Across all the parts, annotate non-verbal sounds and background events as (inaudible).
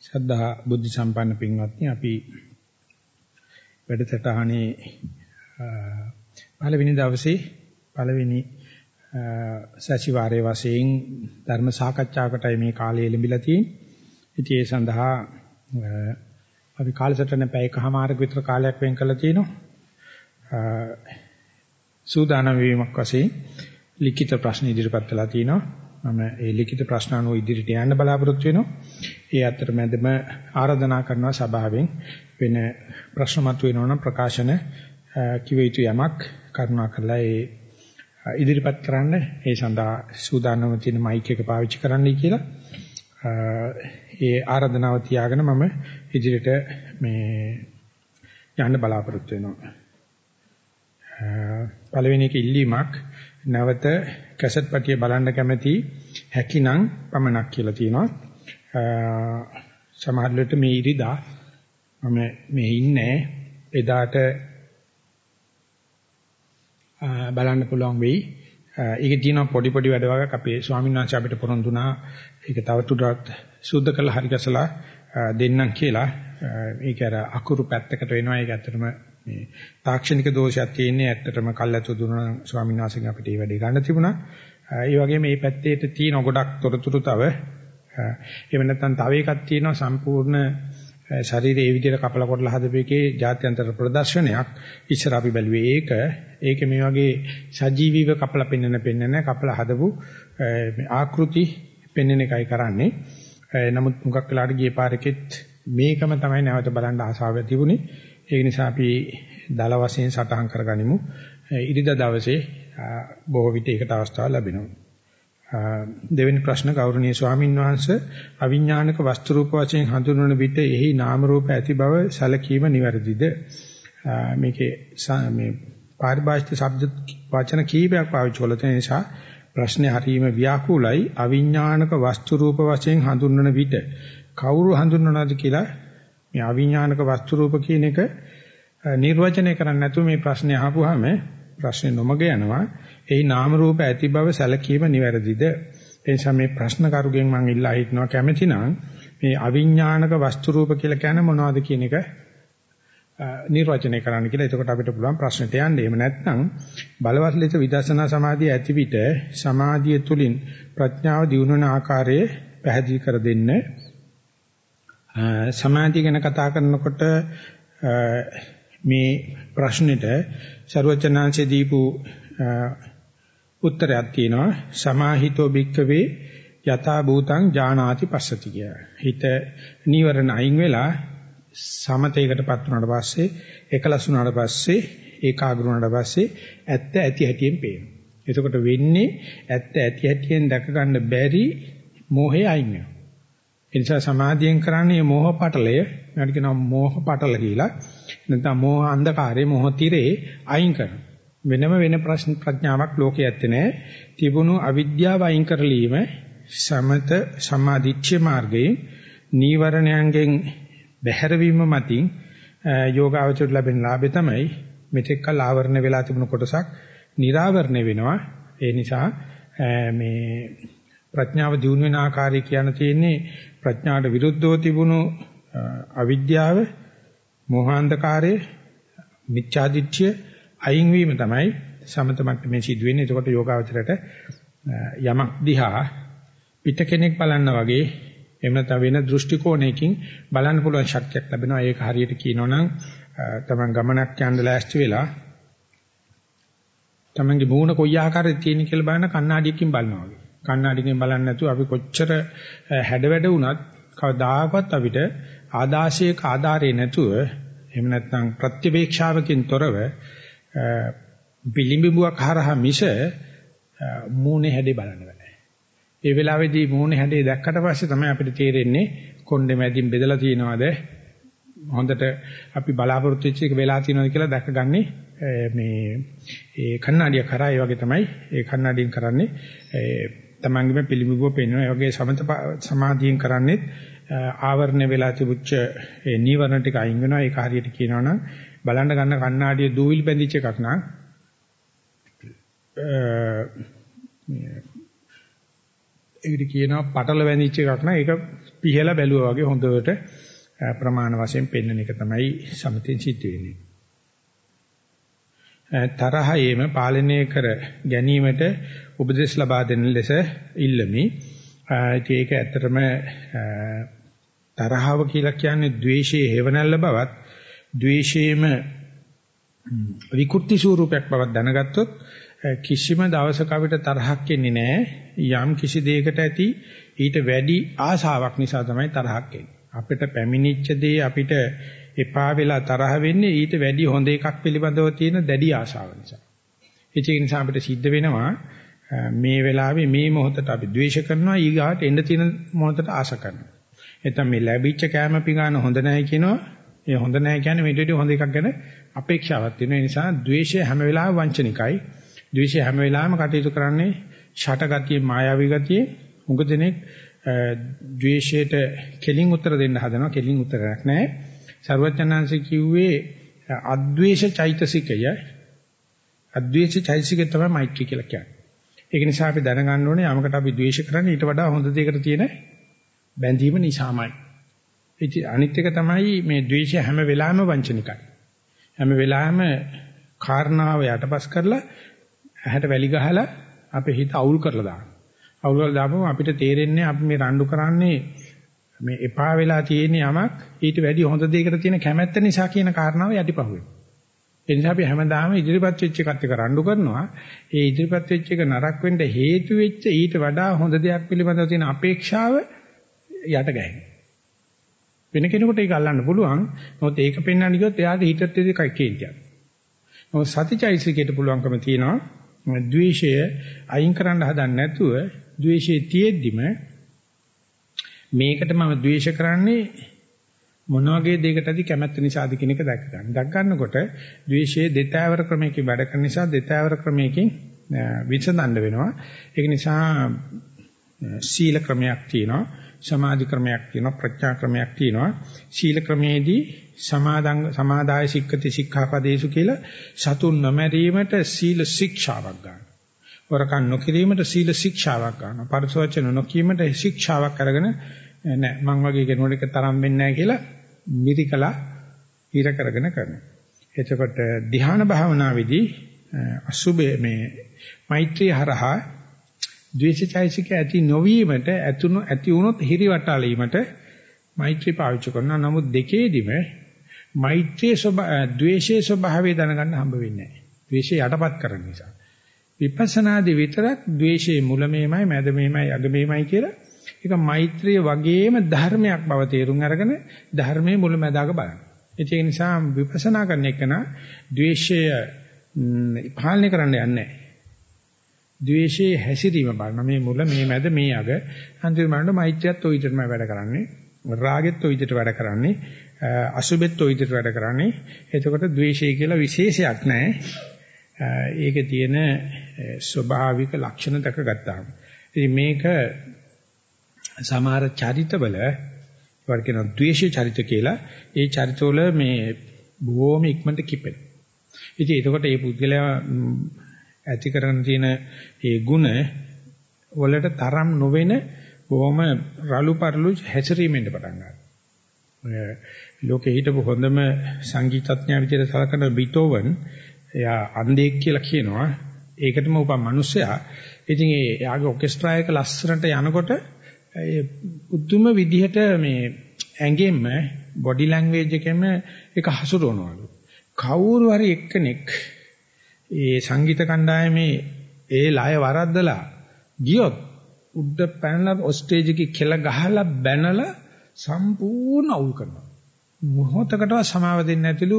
ශ්‍රද්ධා බුද්ධ සම්පන්න පින්වත්නි අපි වැඩසටහනේ පළවෙනි දවසේ පළවෙනි සතිವಾರයේ වශයෙන් ධර්ම සාකච්ඡාවකටයි මේ කාලය ලැබිලා තියෙන්නේ. ඉතින් ඒ සඳහා අපි කාලසටහන පැයකමාරක විතර කාලයක් වෙන් කරලා තිනවා. සූදානම් වීමක් වශයෙන් ලිඛිත ප්‍රශ්න ඉදිරිපත් කළා තිනවා. මම ඒ ලිඛිත ප්‍රශ්න අනුව ඉදිරියට යන්න බලාපොරොත්තු වෙනවා. ඒ අතරමැදම ආරාධනා කරනවා සභාවෙන් වෙන ප්‍රශ්න මතුවෙනවා නම් ප්‍රකාශන කිව යුතු යමක් කරුණාකරලා ඒ ඉදිරිපත් කරන්න ඒ සඳහා සූදානම්ව තියෙන මයික් එක පාවිච්චි කරන්නයි කියලා ඒ ආරාධනාව තියාගෙන මම ඉදිරියට මේ යන්න බලාපොරොත්තු වෙනවා. පළවෙනි එක ඉල්ලීමක් නැවත කැසට් පටිය බලන්න කැමති හැකිනම් පමණක් කියලා තියෙනවා. සමහර වෙලට මේ ඉරිදා මම මේ ඉන්නේ එදාට බලන්න පුළුවන් වෙයි. ඒකේ තියෙන පොඩි පොඩි වැඩ වගේක් අපේ ස්වාමීන් වහන්සේ අපිට පොරොන්දුනා ඒක තවදුරටත් සුද්ධ කරලා හරි ගැසලා දෙන්නම් කියලා. ඒක අර අකුරු පැත්තකට වෙනවා. ඒක ඇත්තටම මේ තාක්ෂණික දෝෂයක් තියෙන්නේ ඇත්තටම කල්ැතු දුන ස්වාමීන් වහන්සේගෙන් අපිට මේ වැඩේ ගන්න තිබුණා. ඒ වගේම මේ පැත්තේට තියෙන ගොඩක් තොරතුරු තව එහෙම නැත්නම් තව එකක් තියෙනවා සම්පූර්ණ ශරීරය ඒ විදිහට කපලා කොටලා හදපේකේ ජාත්‍යන්තර ප්‍රදර්ශනයක්. ඉස්සර අපි බැලුවේ ඒක. ඒක මේ වගේ සජීවීව කපලා පෙන්වන පෙන්වන කපලා හදපු ආකෘති පෙන්වන එකයි කරන්නේ. නමුත් මුගක් වෙලාට ගියේ පාරකෙත් මේකම තමයි නැවත බලන්න ආසාව තිබුණේ ඒ නිසා අපි දල වශයෙන් සටහන් කරගනිමු. ඉරිදා දවසේ බොහෝ විට ඒකට අවස්ථාව ලැබෙනවා. දෙවෙනි ප්‍රශ්න ගෞරවනීය ස්වාමීන් වහන්සේ අවිඥානික වස්තු රූප වශයෙන් හඳුන්වන විට එහි නාම රූප ඇති බව සැලකීම නිවැරදිද? මේකේ මේ පාරිභාෂික ශබ්ද වචන කීපයක් පාවිච්චි කළ තියෙන නිසා ප්‍රශ්නේ හරීම ව්‍යාකූලයි. අවිඥානික වස්තු රූප වශයෙන් හඳුන්වන විට කවුරු හඳුන්වනවද කියලා මේ අවිඥානික වස්තු රූප කියන එක නිර්වචනය කරන්න නැතුව මේ ප්‍රශ්නේ අහපුවාම ප්‍රශ්නේ නොමග යනවා. එහි නාම රූප ඇති බව සැලකීම නිවැරදිද? ඒ නිසා මේ ප්‍රශ්න කරුගෙන් මම ඉල්ලා හිටනවා කැමැතිනම් මේ අවිඥානික වස්තු රූප කියලා කියන්නේ මොනවද කියන එක නිර්වචනය කරන්න කියලා. එතකොට අපිට පුළුවන් ප්‍රශ්නෙට යන්න. එහෙම නැත්නම් බලවත් ලෙස විදර්ශනා සමාධිය ඇති විට සමාධිය තුලින් ප්‍රඥාව දියුණුවන ආකාරය පැහැදිලි කර දෙන්න. සමාධිය ගැන කතා කරනකොට මේ ප්‍රශ්නෙට ਸਰවචනාංශේ දීපු උත්තරයක් තියෙනවා සමාහිතෝ භික්කවේ යථා භූතං ඥානාති පස්සති කිය. හිත නීවරණ අයින් වෙලා සමතේකටපත් වුණාට පස්සේ එකලස් වුණාට පස්සේ ඒකාග්‍ර වුණාට පස්සේ ඇත්ත ඇති හැටියෙන් පේනවා. එතකොට වෙන්නේ ඇත්ත ඇති හැටියෙන් දැක ගන්න බැරි මෝහය අයින් වෙනවා. ඒ නිසා සමාධියෙන් කරන්නේ මෝහ පටලය මම කියනවා මෝහ පටල කියලා. නැත්නම් මෝහ අන්ධකාරයේ මෝහ තිරේ අයින් කරනවා. වෙනම වෙන ප්‍රශ්න ප්‍රඥාවක් ලෝකයේ ඇත්තේ නැහැ. තිබුණු අවිද්‍යාව අයින් කරලීම සමත සමාධිච්ඡ මාර්ගයේ නීවරණයන්ගෙන් බැහැරවීම මතින් යෝගාවචර ලැබෙන ලාභය තමයි මෙතෙක් කල ආවරණ වෙලා තිබුණු කොටසක් निराවරණය වෙනවා. ඒ නිසා මේ ප්‍රඥාව දියුණු වෙන ආකාරය කියන තියෙන්නේ ප්‍රඥාවට විරුද්ධව තිබුණු අවිද්‍යාව, මෝහාන්ධකාරය, මිච්ඡාදිත්‍ය අයින් වීම තමයි සමත මට්ටමේ සිදු වෙන්නේ. එතකොට යෝගාවචරයට යමක් දිහා පිට කෙනෙක් බලන්න වගේ එහෙම නැත්නම් වෙන දෘෂ්ටි කෝණයකින් බලන්න පුළුවන් ශක්තියක් ලැබෙනවා. ඒක හරියට කියනවනම් තමන් ගමනක් යන්න ලෑස්ති වෙලා තමන්ගේ මූණ කොයි ආකාරයක තියෙන කියලා බලන කණ්ණාඩියකින් බලනවා වගේ. කණ්ණාඩියකින් බලන්නේ නැතුව අපි කොච්චර හැඩවැඩ වුණත් කවදාකවත් අපිට ආදාශයක ආධාරය නැතුව එහෙම නැත්නම් ප්‍රතිවේක්ෂාවකින් තොරව පිළිඹුවක් හරහා මිස මූණේ හැඩේ බලන්න බෑ. ඒ වෙලාවේදී මූණේ හැඩේ දැක්කට පස්සේ තමයි අපිට තේරෙන්නේ කොණ්ඩේ මැදින් බෙදලා තියෙනවද? හොඳට අපි බලාපොරොත්තු වෙච්ච එක වෙලා තියෙනවද කියලා දැකගන්නේ මේ ඒ කණ්ණාඩිය කරා. ඒ වගේ තමයි ඒ කණ්ණාඩියෙන් කරන්නේ. තමන්ගේම පිළිඹුව පෙන්වන ඒ වගේ සමත සමාධියෙන් කරන්නේ ආවරණය වෙලා තිබුච්ච ඒ නීවරණ ටික අයින් වෙනවා. ඒක හරියට කියනවනම් බලන්න ගන්න කණ්ණාඩිය දූවිලි බැඳිච්ච එකක් නම් ඒකට කියනවා පටල බැඳිච්ච එකක් නම් ඒක පිහලා බැලුවා වගේ හොඳට ප්‍රමාණ වශයෙන් පෙන්වන එක තමයි සමතෙන් සිද්ධ වෙන්නේ. තරහයේම පාලනය කර ගැනීමට උපදෙස් ලබා දෙන ලෙස ඉල්ලමි. ඒක ඇත්තටම තරහව කියලා කියන්නේ ද්වේෂයේ හේවණල්ල බවත් ද්වේෂයේම විකෘති ස්වරූපයක් බවක් දැනගත්තොත් කිසිම දවසක අපිට තරහක් එන්නේ නැහැ. යම් කිසි දෙයකට ඇති ඊට වැඩි ආශාවක් නිසා තමයි තරහක් එන්නේ. අපිට පැමිණිච්ච දේ අපිට එපා වෙලා තරහ වෙන්නේ ඊට වැඩි හොඳ එකක් පිළිබඳව තියෙන දැඩි ආශාව නිසා. ඒක නිසා අපිට සිද්ධ වෙනවා මේ වෙලාවේ මේ මොහොතට අපි ද්වේෂ කරනවා ඊගාට එන්න තියෙන මොහොතට ආශ කරනවා. එතන මේ ලැබිච්ච කැම පිඟාන හොඳ නැහැ කියනවා. ඒ හොඳ නැහැ කියන්නේ මේ දෙවියන් හොඳ එකක් ගැන අපේක්ෂාවක් තියෙන නිසා ද්වේෂය හැම වෙලාවෙම වංචනිකයි. ද්වේෂය හැම වෙලාවෙම කටයුතු කරන්නේ ෂටගතිය මායාවී ගතිය. උඟ දෙනෙක් ද්වේෂයට කෙලින් උත්තර දෙන්න හදනවා. කෙලින් උත්තරයක් නැහැ. ਸਰවඥාන්සේ කිව්වේ අද්වේෂ චෛතසිකය අද්වේෂ චෛතසිකය තමයි මෛත්‍රී කියලා කියන්නේ. ඒක නිසා අපි දැනගන්න ඕනේ යමකට අපි ද්වේෂ කරන්නේ ඊට වඩා හොඳ දෙයකට තියෙන බැඳීම නිසාමයි. ඉතින් අනිත් එක තමයි මේ ද්වේෂය හැම වෙලාවෙම වංචනිකයි. හැම වෙලාවෙම කාරණාව යටපස් කරලා ඇහැට වැලි ගහලා අපේ හිත අවුල් කරලා දානවා. අවුල් කරලා දාපුවම අපිට තේරෙන්නේ අපි මේ රණ්ඩු කරන්නේ මේ එපා වෙලා තියෙන යමක් ඊට වැඩි හොඳ දෙයකට තියෙන කැමැත්ත නිසා කියන කාරණාව යටිපහුවෙනවා. ඒ නිසා අපි හැමදාම ඉදිරිපත් වෙච්ච එකත් එක්ක රණ්ඩු කරනවා. ඒ ඉදිරිපත් වෙච්ච එක නරක වෙන්න හේතු වෙච්ච ඊට වඩා හොඳ දෙයක් පිළිබඳව තියෙන අපේක්ෂාව යට ගැහෙනවා. වෙන කෙනෙකුට ඒක අල්ලන්න පුළුවන්. නමුත් ඒක පෙන්වන්න ගියොත් එයාට හිතත් දෙකයි කේන්තියක්. නමුත් සතිචෛසිකයට පුළුවන්කම තියෙනවා ද්වේෂය අයින් කරන්න හදන්නේ නැතුව ද්වේෂයේ තියෙද්දිම මේකට මම ද්වේෂ කරන්නේ මොන වගේ දෙයකටද කැමැත්ත නිසාද කියන එක දැක ගන්න. දැක් ගන්නකොට ද්වේෂයේ දෙතෑවර ක්‍රමයකින් වැඩ කරන නිසා දෙතෑවර ක්‍රමයකින් විසඳන්න වෙනවා. ඒක නිසා සීල ක්‍රමයක් තියෙනවා. සමාධි ක්‍රමයක් තියෙනවා ප්‍රඥා ක්‍රමයක් තියෙනවා ශීල ක්‍රමයේදී සමාදං සමාදාය සික්කති සික්ඛාපදේසු කියලා සතුන් නොමැරීමට සීල ශික්ෂාවක් ගන්නවා. වරකන් නොකිරීමට සීල ශික්ෂාවක් ගන්නවා. පරිසවචන නොකීමට ශික්ෂාවක් අරගෙන නෑ මං වගේ කෙනෙකුට එක තරම් වෙන්නේ නෑ කියලා මිරිකලා හිර කරගෙන කරනවා. එතකොට ධ්‍යාන භාවනාවේදී අසුබේ මේ මෛත්‍රී හරහා ද්වේෂචෛසික ඇති නොවීමට ඇතුණු ඇති වුණොත් හිරිවටාලීමට මෛත්‍රී පාවිච්චි කරනවා. නමුත් දෙකේදිම මෛත්‍රී ස්වභාව ද්වේෂයේ ස්වභාවය දැනගන්න හම්බ වෙන්නේ නැහැ. ද්වේෂය යටපත් කරන නිසා. විපස්සනාදී විතරක් ද්වේෂයේ මුල මේමයි, මැද මේමයි, අග මේමයි කියලා ඒක මෛත්‍රිය වගේම ධර්මයක් බව තේරුම් අරගෙන ධර්මයේ මුල මැදාක බලන්න. ඒක නිසා විපස්සනා කරන එක නා ද්වේෂය පාලනය කරන්න යන්නේ නැහැ. ද්වේෂයේ හැසිරීම බලන මේ මුල මේ මැද මේ අග. අන්තිම බලන්න මෛත්‍රියත් ඔය විදිහටම වැඩ කරන්නේ. රාගෙත් ඔය විදිහට වැඩ කරන්නේ. අසුබෙත් ඔය විදිහට වැඩ කරන්නේ. එතකොට ද්වේෂය කියලා විශේෂයක් නැහැ. ඒකේ තියෙන ස්වභාවික ලක්ෂණ දක ගත්තාම. ඉතින් මේක සමහර චරිතවල ඒවට කියන ද්වේෂ චරිත කියලා. ඒ චරිතවල මේ බොහොම ඉක්මනට කිපෙන ඉතින් එතකොට මේ පුද්ගලයා ඇති කරගෙන තියෙන ඒ ಗುಣ වලට තරම් නොවන බොහොම රළු පරළු හැසිරීමෙන් පටන් ගන්නවා. ලෝකේ හිටපු හොඳම සංගීතඥයා විදිහට සලකන බීතෝවන් එයා අන්ධෙක් කියලා කියනවා. ඒකටම උපන් මිනිස්සයා. ඉතින් ඒ යාගේ ඔකෙස්ට්‍රා එක ලස්සනට යනකොට ඒ පුදුම විදිහට මේ ඇඟෙන්න බොඩි ලැන්ග්වේජ් එකෙම ඒක හසුරවනවලු. කවුරු හරි එක්කෙනෙක් ඒ සංගීත කණ්ඩායමේ ඒ ලය වරද්දලා ගියොත් උඩ පැනලා ඔස්ටේජ් එකේ කෙල ගහලා බැනලා සම්පූර්ණ අවුල් කරනවා. මොහොතකටවත් සමාව දෙන්නේ නැතිලු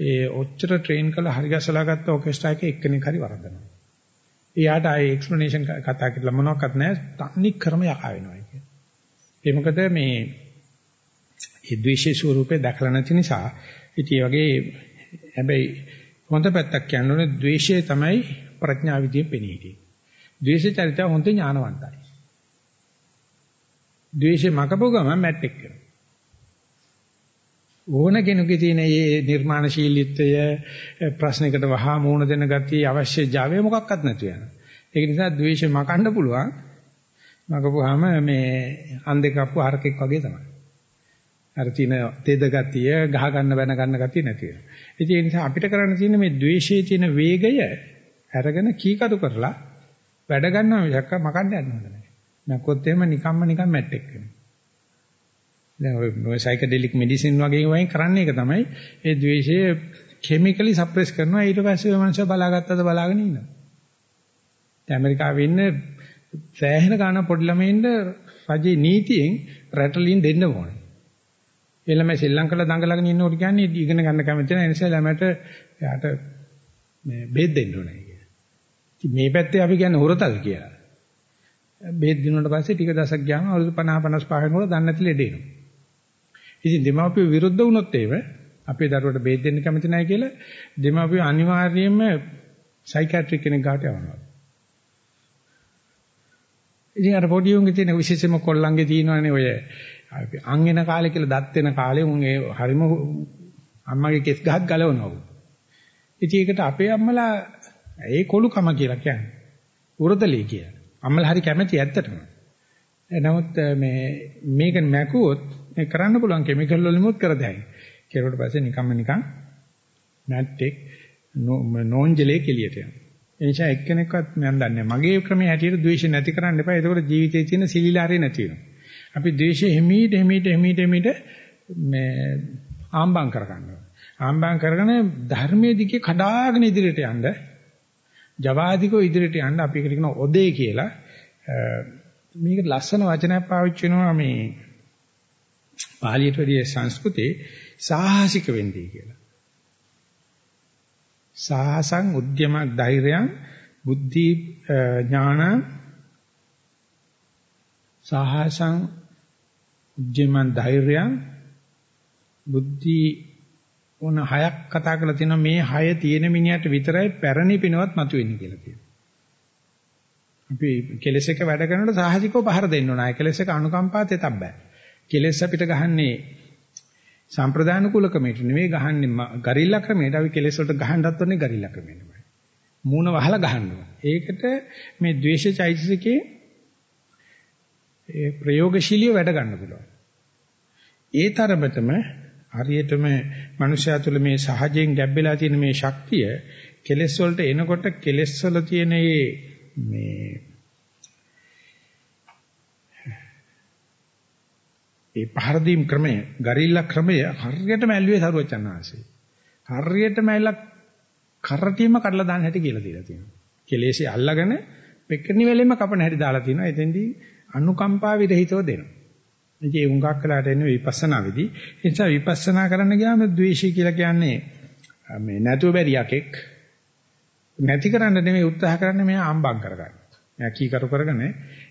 ඒ ඔච්චර ට්‍රේන් කළ හරි ගැසලා ගත්ත ඔකෙස්ට්‍රා එකේ එක්කෙනෙක් හරි වරද්දනවා. එයාට ආයේ එක්ස්ප්ලනේෂන් කතා කරලා මොනවක්වත් නැහැ. තන්නේ ක්‍රම යකා වෙනවා කියන්නේ. ඒ මොකද මේ ඒ ද්වේෂයේ ස්වරූපේ දැකලා නැති නිසා ඉතින් වගේ හැබැයි හොඳ පැත්තක් කියන්නේ ද්වේෂය තමයි ප්‍රඥා විදියෙන් පෙනී හිටියේ. ද්වේෂ චරිතය හොඳ ඥානවන්තයි. ද්වේෂය මකපුව ගමන් මැට්ටෙක් කරනවා. ඕන කෙනෙකුගේ තියෙන මේ නිර්මාණශීලීත්වය ප්‍රශ්නයකට වහා මූණ දෙන ගතිය අවශ්‍ය Java මොකක්වත් නැතු වෙනවා. ඒක නිසා ද්වේෂය මකන්න පුළුවන්. මගපුවාම මේ අන් දෙක අප්පු හරකෙක් වගේ තමයි. අර තින තෙද ගතිය, ගහ ගන්න බැන ගන්න ගතිය නැති වෙනවා. ඒ නිසා අපිට කරන්න තියෙන්නේ මේ ද්වේෂයේ තියෙන වේගය අරගෙන කීකරු කරලා වැඩ ගන්නවා මිසක් මකන්න යන්න හොඳ නැහැ. නැකොත් එහෙම නිකම්ම නිකම් මැට්ටෙක් වෙනවා. දැන් ඔය සයිකඩෙලික් මෙඩිසින් වගේ වයින් කරන්නේ ඒක තමයි. ඒ ද්වේෂය කිමිකලි සප්‍රෙස් කරනවා ඊට පස්සේ ඔය මනුස්සයා බලාගත්තද බලාගෙන ඉන්නවා. දැන් ඇමරිකාවේ ඉන්න සෑහෙන ගාන පොඩි ළමයින්ට රජේ නීතියෙන් රැටලින් දෙන්න ඕනේ. ඒ ළමයි ශ්‍රී ලංකාවේ දඟලගෙන ඉන්නකොට කියන්නේ ඉගෙන ගන්න කැමති නැහැ. ඒ නිසා ළමයට යාට මේ බෙහෙත් දෙන්න ඕනේ කියලා. ඉතින් මේ පැත්තේ අපි කියන්නේ හොරතල් කියලා. බෙහෙත් දිනුනට පස්සේ ටික දවසක් ගියාම අවුරුදු 50 55 වෙනකොට දන්නේ නැති ලෙඩ එනවා. ඉතින් දෙමාපියෝ විරුද්ධ වුණොත් ඒව අපේ දරුවට බෙහෙත් දෙන්න කැමති නැහැ කියලා දෙමාපියෝ අනිවාර්යයෙන්ම සයිකියාට්‍රික් කෙනෙක් ගාට යවනවා. ඉතින් අර පොඩි උන්ගේ තියෙන විශේෂම කොල්ලන්ගේ තියෙනවානේ ඔය අන් වෙන කාලේ කියලා දත් වෙන කාලේ උන් ඒ හරිම අම්මගේ කෙස් ගහක් ගලවනවා. ඉතින් ඒකට අපේ අම්මලා ඒ කොළුකම කියලා කියන්නේ. උරතලී කියලා. අම්මලා හරි කැමැති ඇත්තටම. නමුත් මේ මේක මැකුවොත් මේ කරන්න පුළුවන් කිමිකල් වලිමුත් කර දෙයි. කෙරුවට පස්සේ නිකම්ම නිකන් මැට්ටෙක් නෝන්ජලේ කෙලියට යනවා. ඒ නිසා එක්කෙනෙක්වත් මම දන්නේ මගේ ක්‍රමයේ හැටියට ද්වේෂ නැති කරන්න එපා. ඒකෝට ජීවිතයේ තියෙන සිලිලාරේ නැති වෙනවා. අපි ද්වේෂය හිමීට හිමීට හිමීට හිමීට මේ ආම්බම් කරගන්නවා. ආම්බම් කරගෙන ධර්මයේ දිගේ කඩාගෙන ඉදිරියට යන්න ජවාදිකෝ ඉදිරියට යන්න අපි ඒකට කියන ඔදේ කියලා මේක ලස්සන වචනයක් පාවිච්චි වෙනවා මේ පාලියට වැඩිය සංස්කෘතේ සාහසික වෙන්නේ කියලා. සාහසං උද්‍යමක් ධෛර්යයන් බුද්ධි ඥාන සාහසං උද්‍යමන් ධෛර්යයන් බුද්ධි ඕන හයක් කතා කරලා තියෙනවා මේ හය තියෙන මිනිහට විතරයි පැරණි පිනවත් මතුවෙන්නේ කියලා කියනවා. අපි කෙලස් එක වැඩ කරනකොට සාහසිකව පහර දෙන්න ඕන. ආය කෙලස් එක අනුකම්පාත එතක් බෑ. කෙලස් අපිට ගහන්නේ සම්ප්‍රදාන කුල ක්‍රමයට නෙවෙයි ගහන්නේ ගරිල්ලා ක්‍රමයට. අපි කෙලෙස් වලට ගහන්නත් ඕනේ ගරිල්ලා ක්‍රමයටමයි. මූණ වහලා ගහනවා. ඒකට මේ ද්වේෂ චෛතසිකේ ඒ ප්‍රයෝගශීලීව වැඩ ගන්න පුළුවන්. ඒ තරමටම හරියටම මනුෂ්‍යයා තුළ මේ සහජයෙන් ගැබ්බෙලා තියෙන මේ ශක්තිය කෙලෙස් වලට එනකොට කෙලෙස් වල තියෙන මේ ඒ පහර දීම් ක්‍රමය, ගරිල්ලා ක්‍රමය හරියටම ඇල්ලුවේ සරුවචන් ආංශේ. හරියටම ඇල්ල කරටියම කඩලා දාන්න හැටි කියලා දීලා තියෙනවා. කෙලෙසේ අල්ලගෙන පෙක්කනි වෙලෙම කපන හැටි දාලා තියෙනවා. එතෙන්දී අනුකම්පා විරහිතව දෙනවා. ඉතින් ඒ උඟක් කළාට එන්නේ විපස්සනා වෙදී. ඒ නිසා විපස්සනා කරන්න ගියාම ද්වේෂය කියලා කියන්නේ මේ නැතුව බැරි යකෙක් නැති කරන්න නෙමෙයි උත්සාහ කරන්නේ මෙයා ආම්බම් කරගන්න. මෙයා කීකරු කරගෙන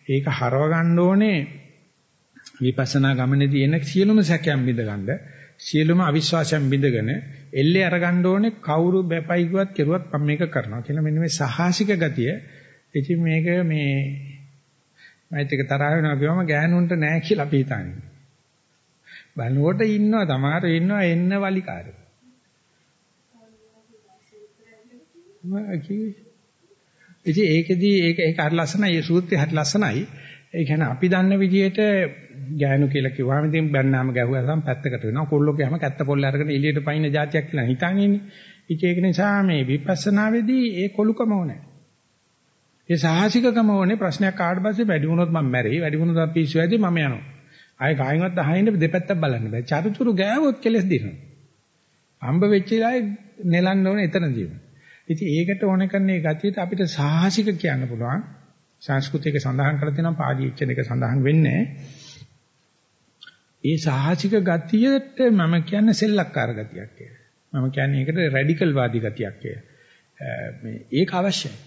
ඒක හරව ගන්න ඕනේ විපස්සනා ගමනේදී එන සියලුම සැකයන් බිඳගන්න සියලුම අවිශ්වාසයන් බිඳගෙන එල්ලේ අරගන්න ඕනේ කවුරු බැපයි කිව්වත් කෙරුවත් මම මේක කරනවා කියලා මෙන්න මේ සහාසික ගතිය ඉතින් මේක මේ මයිත් එක තරහ වෙනවා කියවම ගෑනුන්ට නෑ කියලා අපි හිතන්නේ බලනකොට ඉන්නවා තමාර ඉන්නවා එන්න වලිකාරය ඉතින් ඒකෙදී ඒක ඒක හරි ලස්සනයි ඒ සූත්‍රය හරි ලස්සනයි ඒ කියන්නේ අපි දන්න විදිහට ගෑනු කියලා කිව්වම ඉතින් බැන්නාම ගැහුවාම පැත්තකට වෙනවා. කොල්ලෝ ගියාම කැත්ත පොල්ල අරගෙන එළියට පයින්න જાතියක් කියලා හිතාගෙන ඉන්නේ. ඒක නිසා මේ විපස්සනාවේදී ඒ කොලුකම ඕනේ. ඒ සාහසිකකම ඕනේ ප්‍රශ්නයක් ආවට පස්සේ වැඩි වුණොත් මම මැරෙයි. වැඩි වුණොත් අපි පිස්සු ඇදී මම යනවා. ආයෙ කායින්වත් අහින්න දෙපැත්තක් බලන්න බෑ. චරිචුරු ගෑවොත් කෙලස් දිනනවා. අම්බ වෙච්ච ඉලායි නෙලන්න ඕනේ එතනදීම. ඉතින් ඒකට ඕන කරන්නේ ගතියට අපිට සාහසික කියන්න පුළුවන්. සංස්කෘතියක සඳහන් කරලා තියෙනවා පාදීච්චන එක සඳහන් වෙන්නේ. ඒ සාහසික ගතියට මම කියන්නේ සෙල්ලක්කාර ගතියක් කියලා. මම කියන්නේ ඒකට රැඩිකල් වාදී ගතියක් කියලා. මේ ඒක අවශ්‍යයි.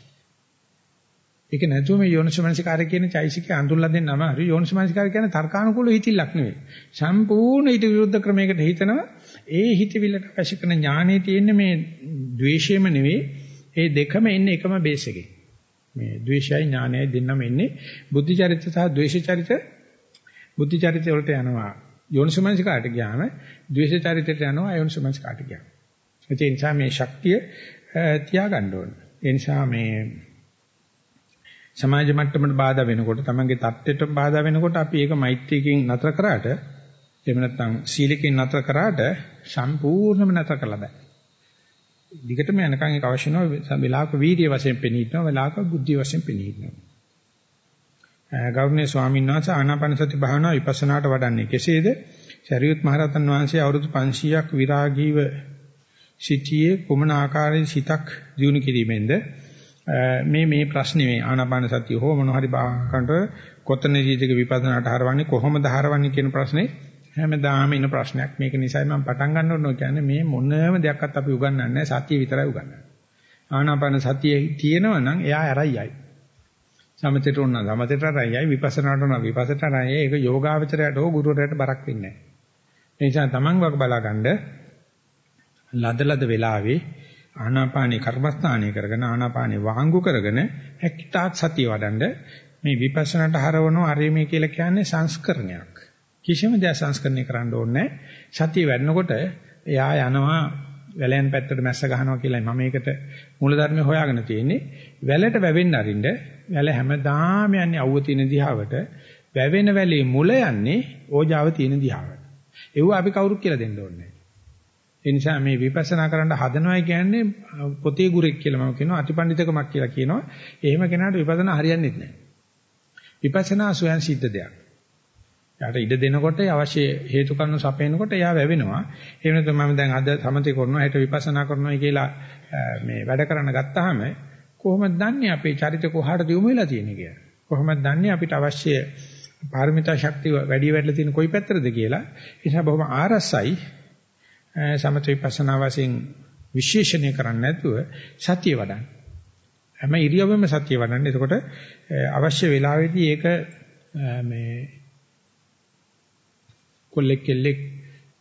ඒක නැතුව මේ යෝනිසමනසිකාරය කියන චෛසිකේ අඳුල්ලා දෙන්නම හරි යෝනිසමනසිකාරය කියන්නේ තර්කානුකූල හිතිල්ලක් නෙවෙයි. සම්පූර්ණ ඊට විරුද්ධ ක්‍රමයකට හිතනවා. ඒ හිතවිල්ලට අවශ්‍ය කරන ඥානෙ තියෙන්නේ මේ ද්වේෂයම නෙවෙයි. ඒ දෙකම එන්නේ එකම බේස් එකේ. මේ ද්වේෂයයි ඥානයයි දෙන්නම එන්නේ බුද්ධ චරිත සහ ද්වේෂ චරිත බුද්ධ චරිත වලට යනවා යෝනිසමනසිකාට ගියාම ද්වේෂ චරිතයට යනවා අයෝනිසමනසිකාට ගියාම ඒ නිසා මේ ශක්තිය තියාගන්න ඕනේ ඒ නිසා මේ සමාජ මට්ටමට බාධා වෙනකොට තමන්ගේ தත්ත්වයට බාධා වෙනකොට අපි ඒක මෛත්‍රියකින් නතර කරාට එහෙම නැත්නම් සීලකින් නතර කරාට සම්පූර්ණයෙන්ම නතර කළා බෑ. දිගටම යනකම් ඒක අවශ්‍ය වෙනවා වෙලාවක වීර්ය වශයෙන් පෙනී ඉන්නවා වෙලාවක බුද්ධි වශයෙන් පෙනී ඉන්නවා. ගෞරවනීය ස්වාමීන් වහන්සේ ආනාපාන සති භාවනාව විපස්සනාට වඩන්නේ කෙසේද? සරියුත් මහරහතන් වහන්සේ අවුරුදු 500ක් විරාගීව සිටියේ කුමන ආකාරයේ සිතක් දිනු කිරීමෙන්ද මේ මේ ප්‍රශ්නේ මේ ආනාපාන සතිය හෝ මොන හරි බාහකට කොතනදීද විපස්සනාට හරවන්නේ කොහොමද හරවන්නේ කියන ප්‍රශ්නේ හැමදාම ඉන ප්‍රශ්නයක්. මේක නිසායි මම පටන් ගන්න ඕන. කියන්නේ මේ මොනම දෙයක්වත් අපි උගන්වන්නේ නැහැ. සතිය විතරයි උගන්වන්නේ. ආනාපාන සතිය තියෙනවා නම් එයා ඇරයියි සමතේට උන සමතේට ඇරයියි විපස්සනාට උන විපස්සට ඇරයියි ඒක යෝගාවචරයට හෝ ගුරුවරයාට බරක් වෙන්නේ නැහැ. ඒ නිසා තමන් වග බලාගන්න ලදලද වෙලාවේ ආනාපානේ කර්මස්ථානය කරගෙන ආනාපානේ වාංගු කරගෙන හැකිතාක් සතිය වඩන්ඩ මේ විපස්සනාට හරවනෝ අරීමේ කියලා කියන්නේ සංස්කරණයක්. කිසිම දේ සංස්කරණය කරන්න ඕනේ සතිය වැඩනකොට එයා යනවා වැලෙන් පැත්තට මැස්ස ගහනවා කියලා මම මේකට මූලධර්මය හොයාගෙන තියෙන්නේ. වැලට වැවෙන්න අරින්න වැල හැමදාම යන්නේ අවුව තියෙන දිහාවට වැවෙන වැලේ මුල යන්නේ ඕජාව තියෙන දිහාවට. ඒව අපි කවුරුත් කියලා දෙන්න ඕනේ ඒ නිසා මේ විපස්සනා කරන්න හදනවා කියන්නේ පොතේ ගුරෙක් කියලා මම කියනවා අතිපණ්ඩිතකමක් කියලා කියනවා. එහෙම කෙනාට විපස්සනා හරියන්නේ නැහැ. විපස්සනා ස්වයන් සිද්ධ දෙයක්. යාට ඉඩ දෙනකොට අවශ්‍ය හේතු කාරණා සපයනකොට එයා වැවෙනවා. එහෙම නැත්නම් මම දැන් අද සමතේ කරනවා හෙට විපස්සනා කරනවා කියලා මේ වැඩ කරන්න ගත්තාම කොහොමද දන්නේ අපේ චරිත කොහාටද යොමු වෙලා තියෙන්නේ කියලා? කොහොමද දන්නේ අපිට අවශ්‍ය පාරමිතා ශක්තිය වැඩි වැඩිලා තියෙන කොයි පැත්තටද කියලා? ඒ නිසා බොහොම ආරසයි සමථ විපස්සනා වශයෙන් විශේෂණය කරන්නේ නැතුව සතිය වඩන්න. හැම ඉරියව්වෙම සතිය වඩන්න. එතකොට අවශ්‍ය වෙලාවෙදී ඒක මේ කොල්ලෙක් කෙල්ලෙක්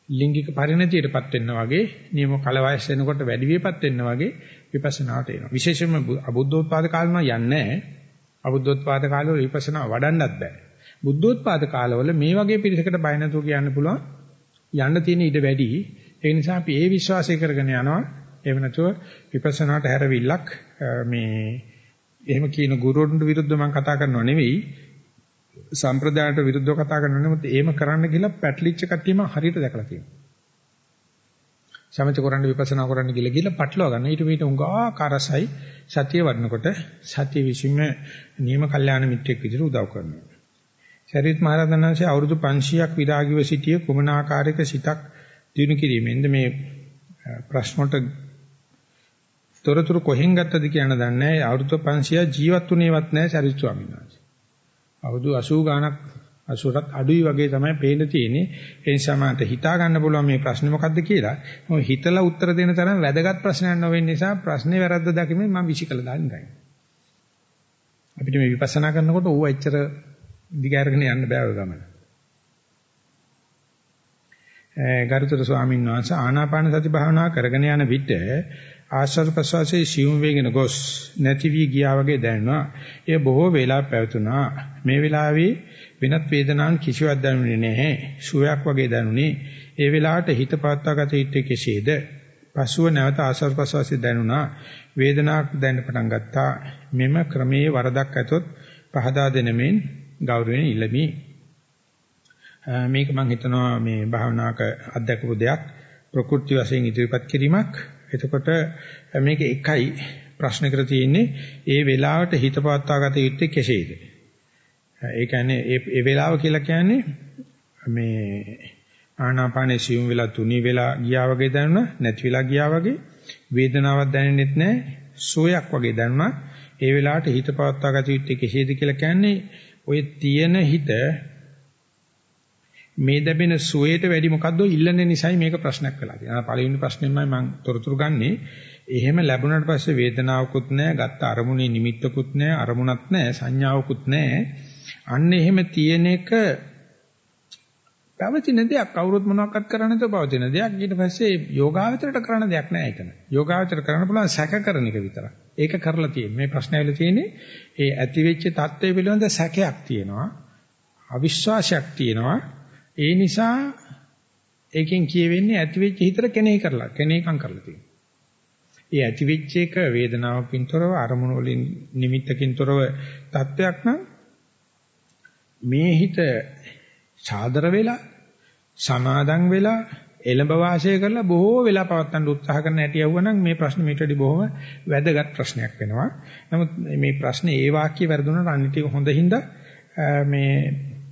ලිංගික පරිණතියටපත් වෙනවා වගේ නියම කල වයස වෙනකොට වැඩි වියපත් වෙනවා වගේ විපස්සනාට එනවා. විශේෂයෙන්ම අබුද්ධෝත්පාද කාලෙම යන්නේ නැහැ. අබුද්ධෝත්පාද කාලවල විපස්සනා වඩන්නත් බෑ. බුද්ධෝත්පාද කාලවල මේ වගේ පිරිසකට බය නැතුව කියන්න පුළුවන් යන්න තියෙන ඉඩ වැඩි. ඒ නිසා අපි ඒ විශ්වාසය කරගෙන යනවා. එහෙම නැතුව විපස්සනාට හැරවිල්ලක් මේ එහෙම කියන ගුරුවරුන්ට විරුද්ධව මම කතා කරනව නෙවෙයි. සම්ප්‍රදායට විරුද්ධව කතා කරනව නෙවෙයි. ඒම කරන්න කියලා පැටලිච්ච කට්ටියම හරියට දැකලා තියෙනවා. සමථ කරන්න විපස්සනා කරන්න කියලා කියලා පටලවා ගන්න. ඊට මීට උංගා කරසයි සතිය වඩනකොට සතිය විසින්ම නියම කල්යාණ මිත්‍රෙක් විදිහට උදව් කරනවා. ශරීරත් මහරහතන් වහන්සේ අවුරුදු 500ක් විරාගීව සිටියේ කුමන ආකාරයක සිතක් දිනු කිරීමෙන්ද මේ ප්‍රශ්නට තොරතුරු කොහෙන් ගත්තද කියන දන්නේ නැහැ. අවුරුදු 500 ජීවත් වුණේවත් නැහැ සරිත් ස්වාමීන් වහන්සේ. අවුරුදු 80 ගාණක් 80ටත් අඩුයි වගේ තමයි පේන්න තියෙන්නේ. ඒ නිසා මට හිතා ගන්න පුළුවන් මේ ප්‍රශ්නේ මොකද්ද කියලා. මම හිතලා උත්තර දෙන තරම් වැදගත් ප්‍රශ්නයක් නොවෙන නිසා ප්‍රශ්නේ වැරද්ද දකිමින් මම විශ්ිකල දාන්නේ. අපිට මේ විපස්සනා කරනකොට ඌ එච්චර දිගහැරගෙන යන්න බෑ ඔය ගමන. ගරුතර ස්වාමීන් වහන්සේ ආනාපාන සති භාවනා කරගෙන යන විට ආශ්වාස ප්‍රශ්වාසයේ සියුම් වේගෙන ගොස් නැති වී ගියා වගේ දැනෙනවා. ඒ බොහෝ වේලා පැවතුනා. මේ වෙලාවේ වෙනත් වේදනාවක් කිසිවක් දැනුනේ නැහැ. සුවයක් වගේ දැනුනේ. ඒ වෙලාවට හිත පවත්වා ගත යුත්තේ කෙසේද? පසුව නැවත ආශ්වාස ප්‍රශ්වාසයේ දැනුණා. වේදනාවක් දැනෙන්න පටන් ගත්තා. මෙම ක්‍රමයේ වරදක් ඇතොත් පහදා දෙනමින් ගෞරවයෙන් ඉල්ලමි. මේක මම හිතනවා මේ භාවනාවක අත්දැකපු දෙයක්. ප්‍රකෘති වශයෙන් ඉදිරිපත් කිරීමක්. එතකොට මේක එකයි ප්‍රශ්න කර තියෙන්නේ. ඒ වෙලාවට හිත පවත්වා ගත යුත්තේ කෙසේද? ඒ කියන්නේ ඒ ඒ වෙලාව කියලා කියන්නේ මේ ආනාපානේ සියුම් වෙලා තුනී වෙලා ගියා වගේ දැනුණා නැති වෙලා ගියා වගේ. වේදනාවක් දැනෙන්නෙත් නැහැ සෝයක් වගේ දැනුණා. ඒ වෙලාවට හිත පවත්වා ගත යුත්තේ කෙසේද කියලා කියන්නේ ඔය තියෙන හිත මේ දැබෙන සුවේට වැඩි මොකද්ද ඉල්ලන්නේ නිසායි මේක ප්‍රශ්නයක් වෙලා තියෙනවා. පළවෙනි ප්‍රශ්නේමයි මම තොරතුරු ගන්නෙ. එහෙම ලැබුණාට පස්සේ වේදනාවකුත් නැහැ, ගත්ත අරමුණේ නිමිත්තකුත් නැහැ, අරමුණක් නැහැ, සංඥාවකුත් නැහැ. අන්න එහෙම තියෙන එක පවතින දෙයක් කවුරුත් මොනවක්වත් කරන්නේ නැතුව පවතින දෙයක්. ඊට පස්සේ යෝගාවචරයට කරන්න දෙයක් නැහැ එතන. යෝගාවචර කරන්න පුළුවන් සැක කරන එක විතරයි. ඒක කරලා තියෙන්නේ. මේ ප්‍රශ්න ඇවිල්ලා තියෙන්නේ ඒ ඇති වෙච්ච தත්ත්වය පිළිබඳ සැකයක් තියෙනවා. අවිශ්වාසයක් තියෙනවා. ඒ නිසා ඒකෙන් කියවෙන්නේ ඇති වෙච්ච හිතට කෙනෙහි කරලා කෙනෙහිකම් කරලා තියෙනවා. ඒ ඇතිවෙච්ච එක වේදනාවකින් තොරව අරමුණු වලින් නිමිත්තකින් තොරව තත්වයක් නම් මේ හිත සාදර වෙලා සමාදන් වෙලා එළඹ වාසය කරලා බොහෝ වෙලා පවත්තන්න උත්සාහ කරන හැටි යවුවනම් මේ ප්‍රශ්න මීට වඩා බොහොම වැදගත් ප්‍රශ්නයක් වෙනවා. නමුත් මේ ප්‍රශ්නේ ඒ වාක්‍ය වැරදුනට අනිත් එක හොඳින්ද මේ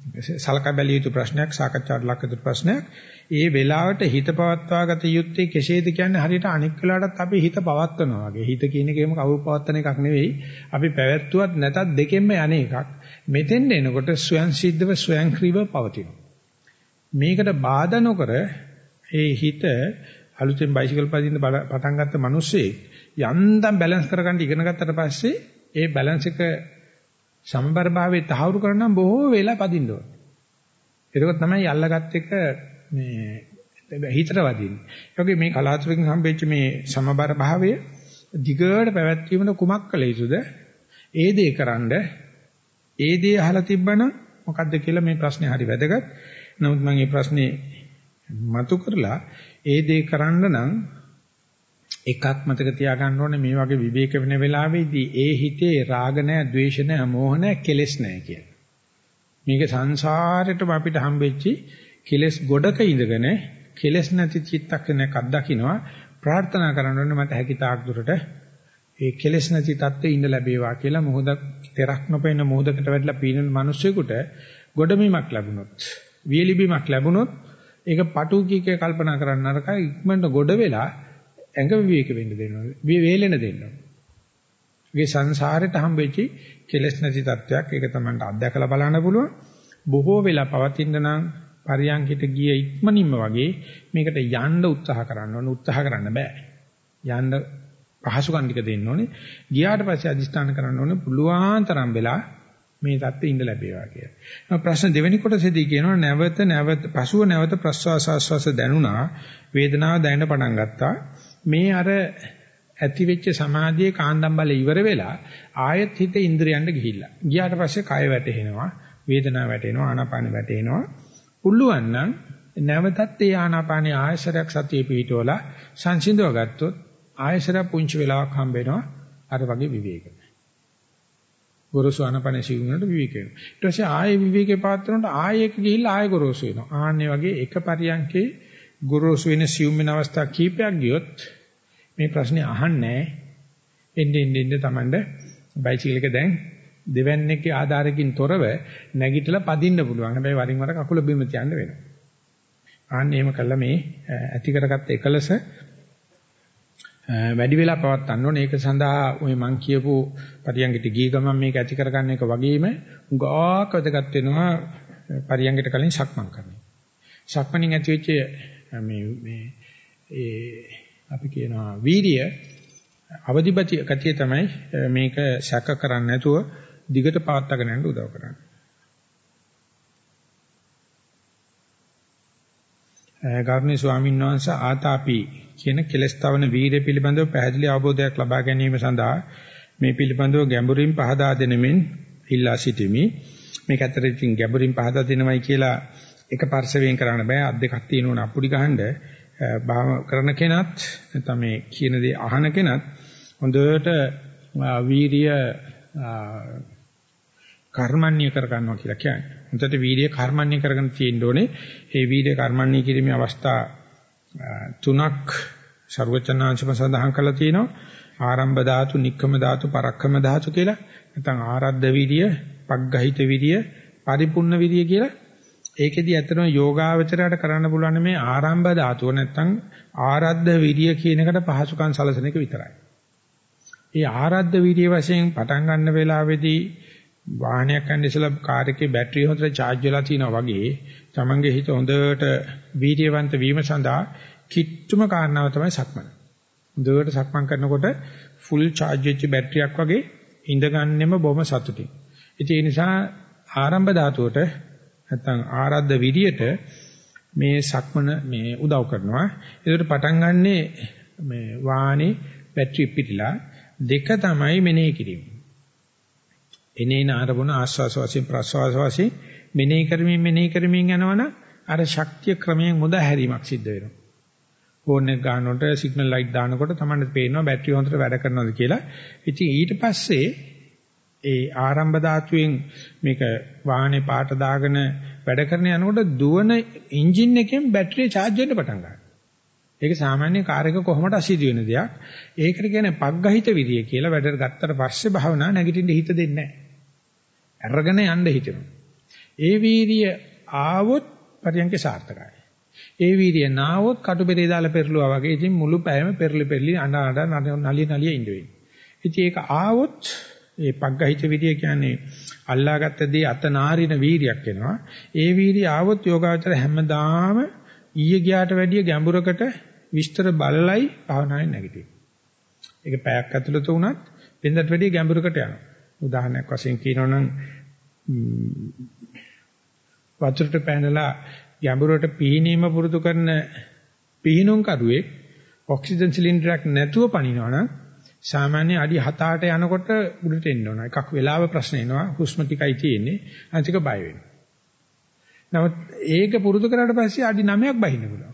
සලකා බැලිය යුතු ප්‍රශ්නයක් සාකච්ඡාවට ලක් යුතු ප්‍රශ්නයක්. ඒ වෙලාවට හිත පවත්වාගත යුත්තේ කෙසේද කියන්නේ හරියට අනික් වෙලාවටත් අපි හිත පවත්වනවා වගේ. හිත කියන එකේම කවුරු පවත්වන එකක් නෙවෙයි. අපි පැවැත්වුවත් නැතත් දෙකෙන්ම යන එකක්. මෙතෙන් එනකොට ස්වයන් සිද්ධව ස්වයන් ක්‍රීව පවතිනවා. මේකට බාධා නොකර ඒ හිත අලුතෙන් බයිසිකල් පදින්න පටන් ගත්ත මිනිස්සේ යන්තම් බැලන්ස් කරගන්න ඉගෙන ගත්තට පස්සේ ඒ බැලන්ස් එක සමබර භාවයේ තහවුරු කරනම් බොහෝ වෙලා පදින්න ඕනේ. ඒක තමයි අල්ලගත් එක මේ හිතට වදින්නේ. ඒ වගේ මේ කලාතුරකින් හම්බෙච්ච මේ සමබර භාවය දිගට පැවැත්වීමන කුමක් කළ යුතුද? ඒ දේ කරන්ඩ ඒ දේ අහලා තිබ්බනම් මොකද්ද කියලා මේ ප්‍රශ්නේ හරි වැදගත්. නමුත් මම මේ ප්‍රශ්නේ මතු කරලා ඒ දේ කරන්න නම් එකක් මතක තියාගන්න ඕනේ මේ වගේ විවේක වෙන වෙලාවෙදී ඒ හිතේ රාග නැහැ, ద్వේෂ නැහැ, මෝහ නැහැ, කෙලෙස් නැහැ කියලා. මේක සංසාරෙටම අපිට හම්බෙච්චි කෙලෙස් ගොඩක ඉඳගෙන කෙලෙස් නැති චිත්තක්ෂණයක් අත්දකින්නවා ප්‍රාර්ථනා කරන්න ඕනේ මට හැකි තාක් දුරට ඒ කෙලෙස් නැති தත්ත්වේ ඉඳ ලැබේවා කියලා මොහොතක් තෙරක් නොපෙන මොහොතකට වැඩිලා පීනන මිනිස්සුෙකුට ගොඩමීමක් ලැබුණොත් වියලිබීමක් ලැබුණොත් ඒක පටු කීකේ කල්පනා කරන්න අරකයි ඉක්මනට ගොඩ වෙලා ඇඟ විවේක වෙන්න දෙනවා. වේලෙන දෙන්නවා. මේ සංසාරෙට හම්බෙච්චි කෙලෙස් නැති තත්වයක් ඒක තමයි අත්දැකලා බලන්න පුළුවන්. බොහෝ වෙලා පවතින නම් පරියන්කිට ගිය ඉක්මනින්ම වගේ මේකට යන්න උත්සාහ කරන්න ඕන උත්සාහ කරන්න බෑ. යන්න පහසුකම් ටික දෙන්න ඕනේ. ගියාට පස්සේ අදිස්ථාන කරන්න ඕනේ පුළුවන් තරම් වෙලා මේ தත්ත්වෙ ඉඳ ලැබේවා කියලා. ප්‍රශ්න දෙවෙනි කොටසේදී කියනවා නැවත නැවත පසුව නැවත ප්‍රස්වාස ආස්වාස දැනුණා වේදනාව දැනෙන්න පටන් ගත්තා. මේ අර ඇති වෙච්ච සමාධියේ කාන්දම් බල ඉවර වෙලා ආයෙත් හිත ඉන්ද්‍රයන්ට ගිහිල්ලා. ගියාට පස්සේ කය වැටෙනවා, වේදනාව වැටෙනවා, ආනාපාන වැටෙනවා. පුළුවන් නම් නැවතත් ඒ ආනාපානයේ ආයශරයක් සතිය පිටවලා සංසිඳව ගත්තොත් ආයශර පුංචි වෙලාවක් හම්බ වෙනවා අර වගේ විවේකයක්. ගොරෝසු ආනපන සිවුනට විවේක වෙනවා. ඊට පස්සේ ආයේ විවේකේ පාත්‍රනට ආයෙක ගිහිල්ලා ආයෙ ගොරෝසු වෙනවා. ආන්නේ වගේ එක පරියන්කේ ගොරෝසු වෙන සිවුම් වෙන අවස්ථා කීපයක් ගියොත් මේ ප්‍රශ්නේ අහන්නේ එන්නේ එන්නේ තමන්ට බයිසිකල් එක දැන් දෙවන්නේගේ ආධාරකින් තොරව නැගිටලා පදින්න පුළුවන්. හැබැයි වරින් වර කකුල බිම තියන්න වෙනවා. ආන්නේ එහෙම කළා මේ ඇති කරගත්ත එකලස වැඩි වෙලා පවත්වන්න ඕනේ. ඒක සඳහා ওই මං කියපු පරියංගිට ගිය ගමන් මේක ඇති කරගන්න එක වගේම උගාක වැදගත් වෙනවා පරියංගිට කලින් සක්මන් කරනවා. සක්මණින් ඇති වෙච්ච මේ මේ ඒ අපි කියනවා වීර්ය අවදිපති ගතිය තමයි මේක සැක කරන්නේ නැතුව දිගට පවත්වාගෙන යන්න උදව් කරන්නේ. ගාර්ණී ස්වාමීන් වහන්සේ ආතාපි කියන කෙලස්තාවන වීර්ය පිළිබඳව පැහැදිලි අවබෝධයක් ලබා ගැනීම සඳහා මේ පිළිබඳව ගැඹුරින් පහදා දෙනෙමින් ඉල්ලා සිටිමි. මේක ඇත්තට ගැඹුරින් පහදා දෙනවයි කියලා එක පරිසවෙන් කරන්න බෑ. අත් දෙකක් තියෙනවනේ අපුඩි ගහනද භාව කරන කෙනත් නැත්නම් මේ කියන දේ අහන කෙනත් හොඳට වීර්ය කර්මන්නේ කර ගන්නවා කියලා කියන්නේ. හොඳට වීර්ය කර්මන්නේ කරගෙන තියෙන්න ඕනේ. ඒ වීර්ය කර්මන්නේ කිරීමේ අවස්ථා තුනක් ਸਰවචනාංශම සඳහන් කරලා තියෙනවා. ආරම්භ ධාතු, නික්කම ධාතු, පරක්කම ධාතු කියලා. නැත්නම් ආරද්ධ විරිය, පග්ගහිත විරිය, පරිපූර්ණ විරිය කියලා. ඒකෙදි ඇත්තටම යෝගාවචරයට කරන්න පුළුවන් මේ ආරම්භ ධාතුව නැත්නම් ආරද්ධ විරිය කියන එකට පහසුකම් සලසන එක විතරයි. ඒ ආරද්ධ විරිය වශයෙන් පටන් ගන්න වෙලාවේදී වාහනයක් යන ඉස්සලා කාර් එකේ බැටරිය හොඳට charge වෙලා තියෙනවා වගේ තමන්ගේ හිත හොඳට වීර්යවන්ත වීම සඳහා කිට්ටුම කාරණාව තමයි සක්මන. හොඳට සක්මන් කරනකොට ෆුල් charge වෙච්ච බැටරියක් වගේ ඉඳගන්නෙම බොහොම සතුටින්. ඒ නිසා ආරම්භ ධාතුවට නැත්නම් ආරද්ධ විරියට මේ සක්මන මේ උදව් කරනවා. ඒකට පටන් ගන්නෙ මේ වාහනේ බැටරි පිටිලා දෙක තමයි මෙනෙහි කිරීම. එනේන ආරමුණ ආස්වාස වශයෙන් ප්‍රස්වාස වශයෙන් මෙනෙහි කරමින් මෙනෙහි කරමින් යනවනම් අර ශක්තිය ක්‍රමයෙන් මුදා හැරීමක් සිද්ධ වෙනවා. ෆෝන් එක ගන්නකොට සිග්නල් ලයිට් දානකොට තමයි පේනවා බැටරි හොඳට වැඩ කරනවද කියලා. ඉතින් ඊට පස්සේ ඒ ආරම්භ ධාතුවෙන් මේක වාහනේ පාට දාගෙන වැඩ කරන යනකොට දුවන එන්ජින් එකෙන් බැටරිය charge වෙන්න පටන් ගන්නවා. ඒක සාමාන්‍ය කාර් එක කොහොමද අසිදු වෙන දෙයක්. ඒකට කියන්නේ පග්ගහිත විදිය කියලා වැඩට ගත්තට පස්සේ භාවනා නැගිටින්න හිත දෙන්නේ නැහැ. අරගෙන යන්න හිතෙනවා. ඒ වීර්ය ආවොත් පරියන්ක සාර්ථකයි. ඒ වීර්ය නාවොත් කටුබෙරේ දාලා පෙරළුවා වගේ ඉතින් මුළු පැයම පෙරලි පෙරලි අඬ අඬ නලිය නලිය ඉඳ වෙන්නේ. ඉතින් ඒක ආවොත් ඒ පග්ගහිත විදිය කියන්නේ අල්ලාගත්ත දේ අත නාරින වීරියක් වෙනවා. ඒ වීරිය ආවොත් යෝගාචර හැමදාම ඊයේ ගියාට වැඩිය ගැඹුරකට විස්තර බලලයි භාවනාවේ නැගිටින්නේ. ඒක පැයක් ඇතුළත වුණත් වෙනදට වැඩිය ගැඹුරකට යනවා. උදාහරණයක් වශයෙන් කියනවනම් වතුරට පැනලා ගැඹුරට පීනීම පුරුදු කරන පීනුම් කරුවේ ඔක්සිජන් සිලින්ඩරයක් නැතුව පනිනවනම් සාමාන්‍ය අඩි 7-8 යනකොට උඩට එන්න ඕන. එකක් වෙලාව ප්‍රශ්න එනවා. හුස්ම ටිකයි තියෙන්නේ. අනිතික බය වෙනවා. නමුත් ඒක පුරුදු කරාට පස්සේ අඩි 9ක් බහින්න පුළුවන්.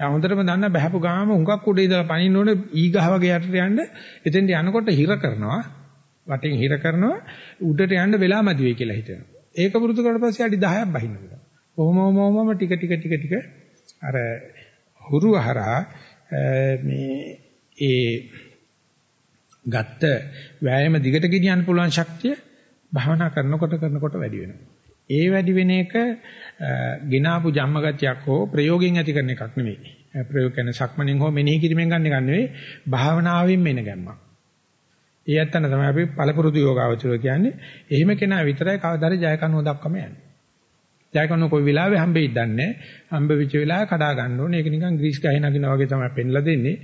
යා හොඳටම දන්න බහැපු ගාම හුඟක් උඩ ඉඳලා පනින්න ඕනේ ඊගහ වගේ යටට යන්න. එතෙන්ට යනකොට හිර කරනවා. වටින් හිර කරනවා උඩට යන්න වෙලාමදි වෙයි කියලා හිතෙනවා. ඒක පුරුදු කරාට පස්සේ අඩි 10ක් බහින්න පුළුවන්. කොහොම මොමම ටික ටික ටික ටික අර හුරු හරහා මේ ඒ ගත්ත වෑයම දිගට ගෙනියන්න පුළුවන් ශක්තිය භාවනා කරනකොට කරනකොට වැඩි වෙනවා. ඒ වැඩි වෙන එක ගිනාපු ජම්මගතියක් හෝ ප්‍රයෝගයෙන් ඇති කරන එකක් නෙවෙයි. ප්‍රයෝග කරන සක්මණෙන් හෝ මෙනෙහි කිරීමෙන් ගන්න එක නෙවෙයි භාවනාවෙන් මෙන ගැම්මක්. ඒ ඇත්තන තමයි අපි පළපුරුදු යෝගාවචරය කියන්නේ. එහෙම කෙනා විතරයි කවදාද ජය කනුව දක්වම යන්නේ. ජය කනුව කොයි වෙලාවෙ හම්බෙයිද දන්නේ හම්බ වෙච්ච වෙලාවෙ කඩා ගන්න ඕනේ. ඒක නිකන් ග්‍රීස් ගහේ නගිනා වගේ තමයි පෙන්ලා දෙන්නේ.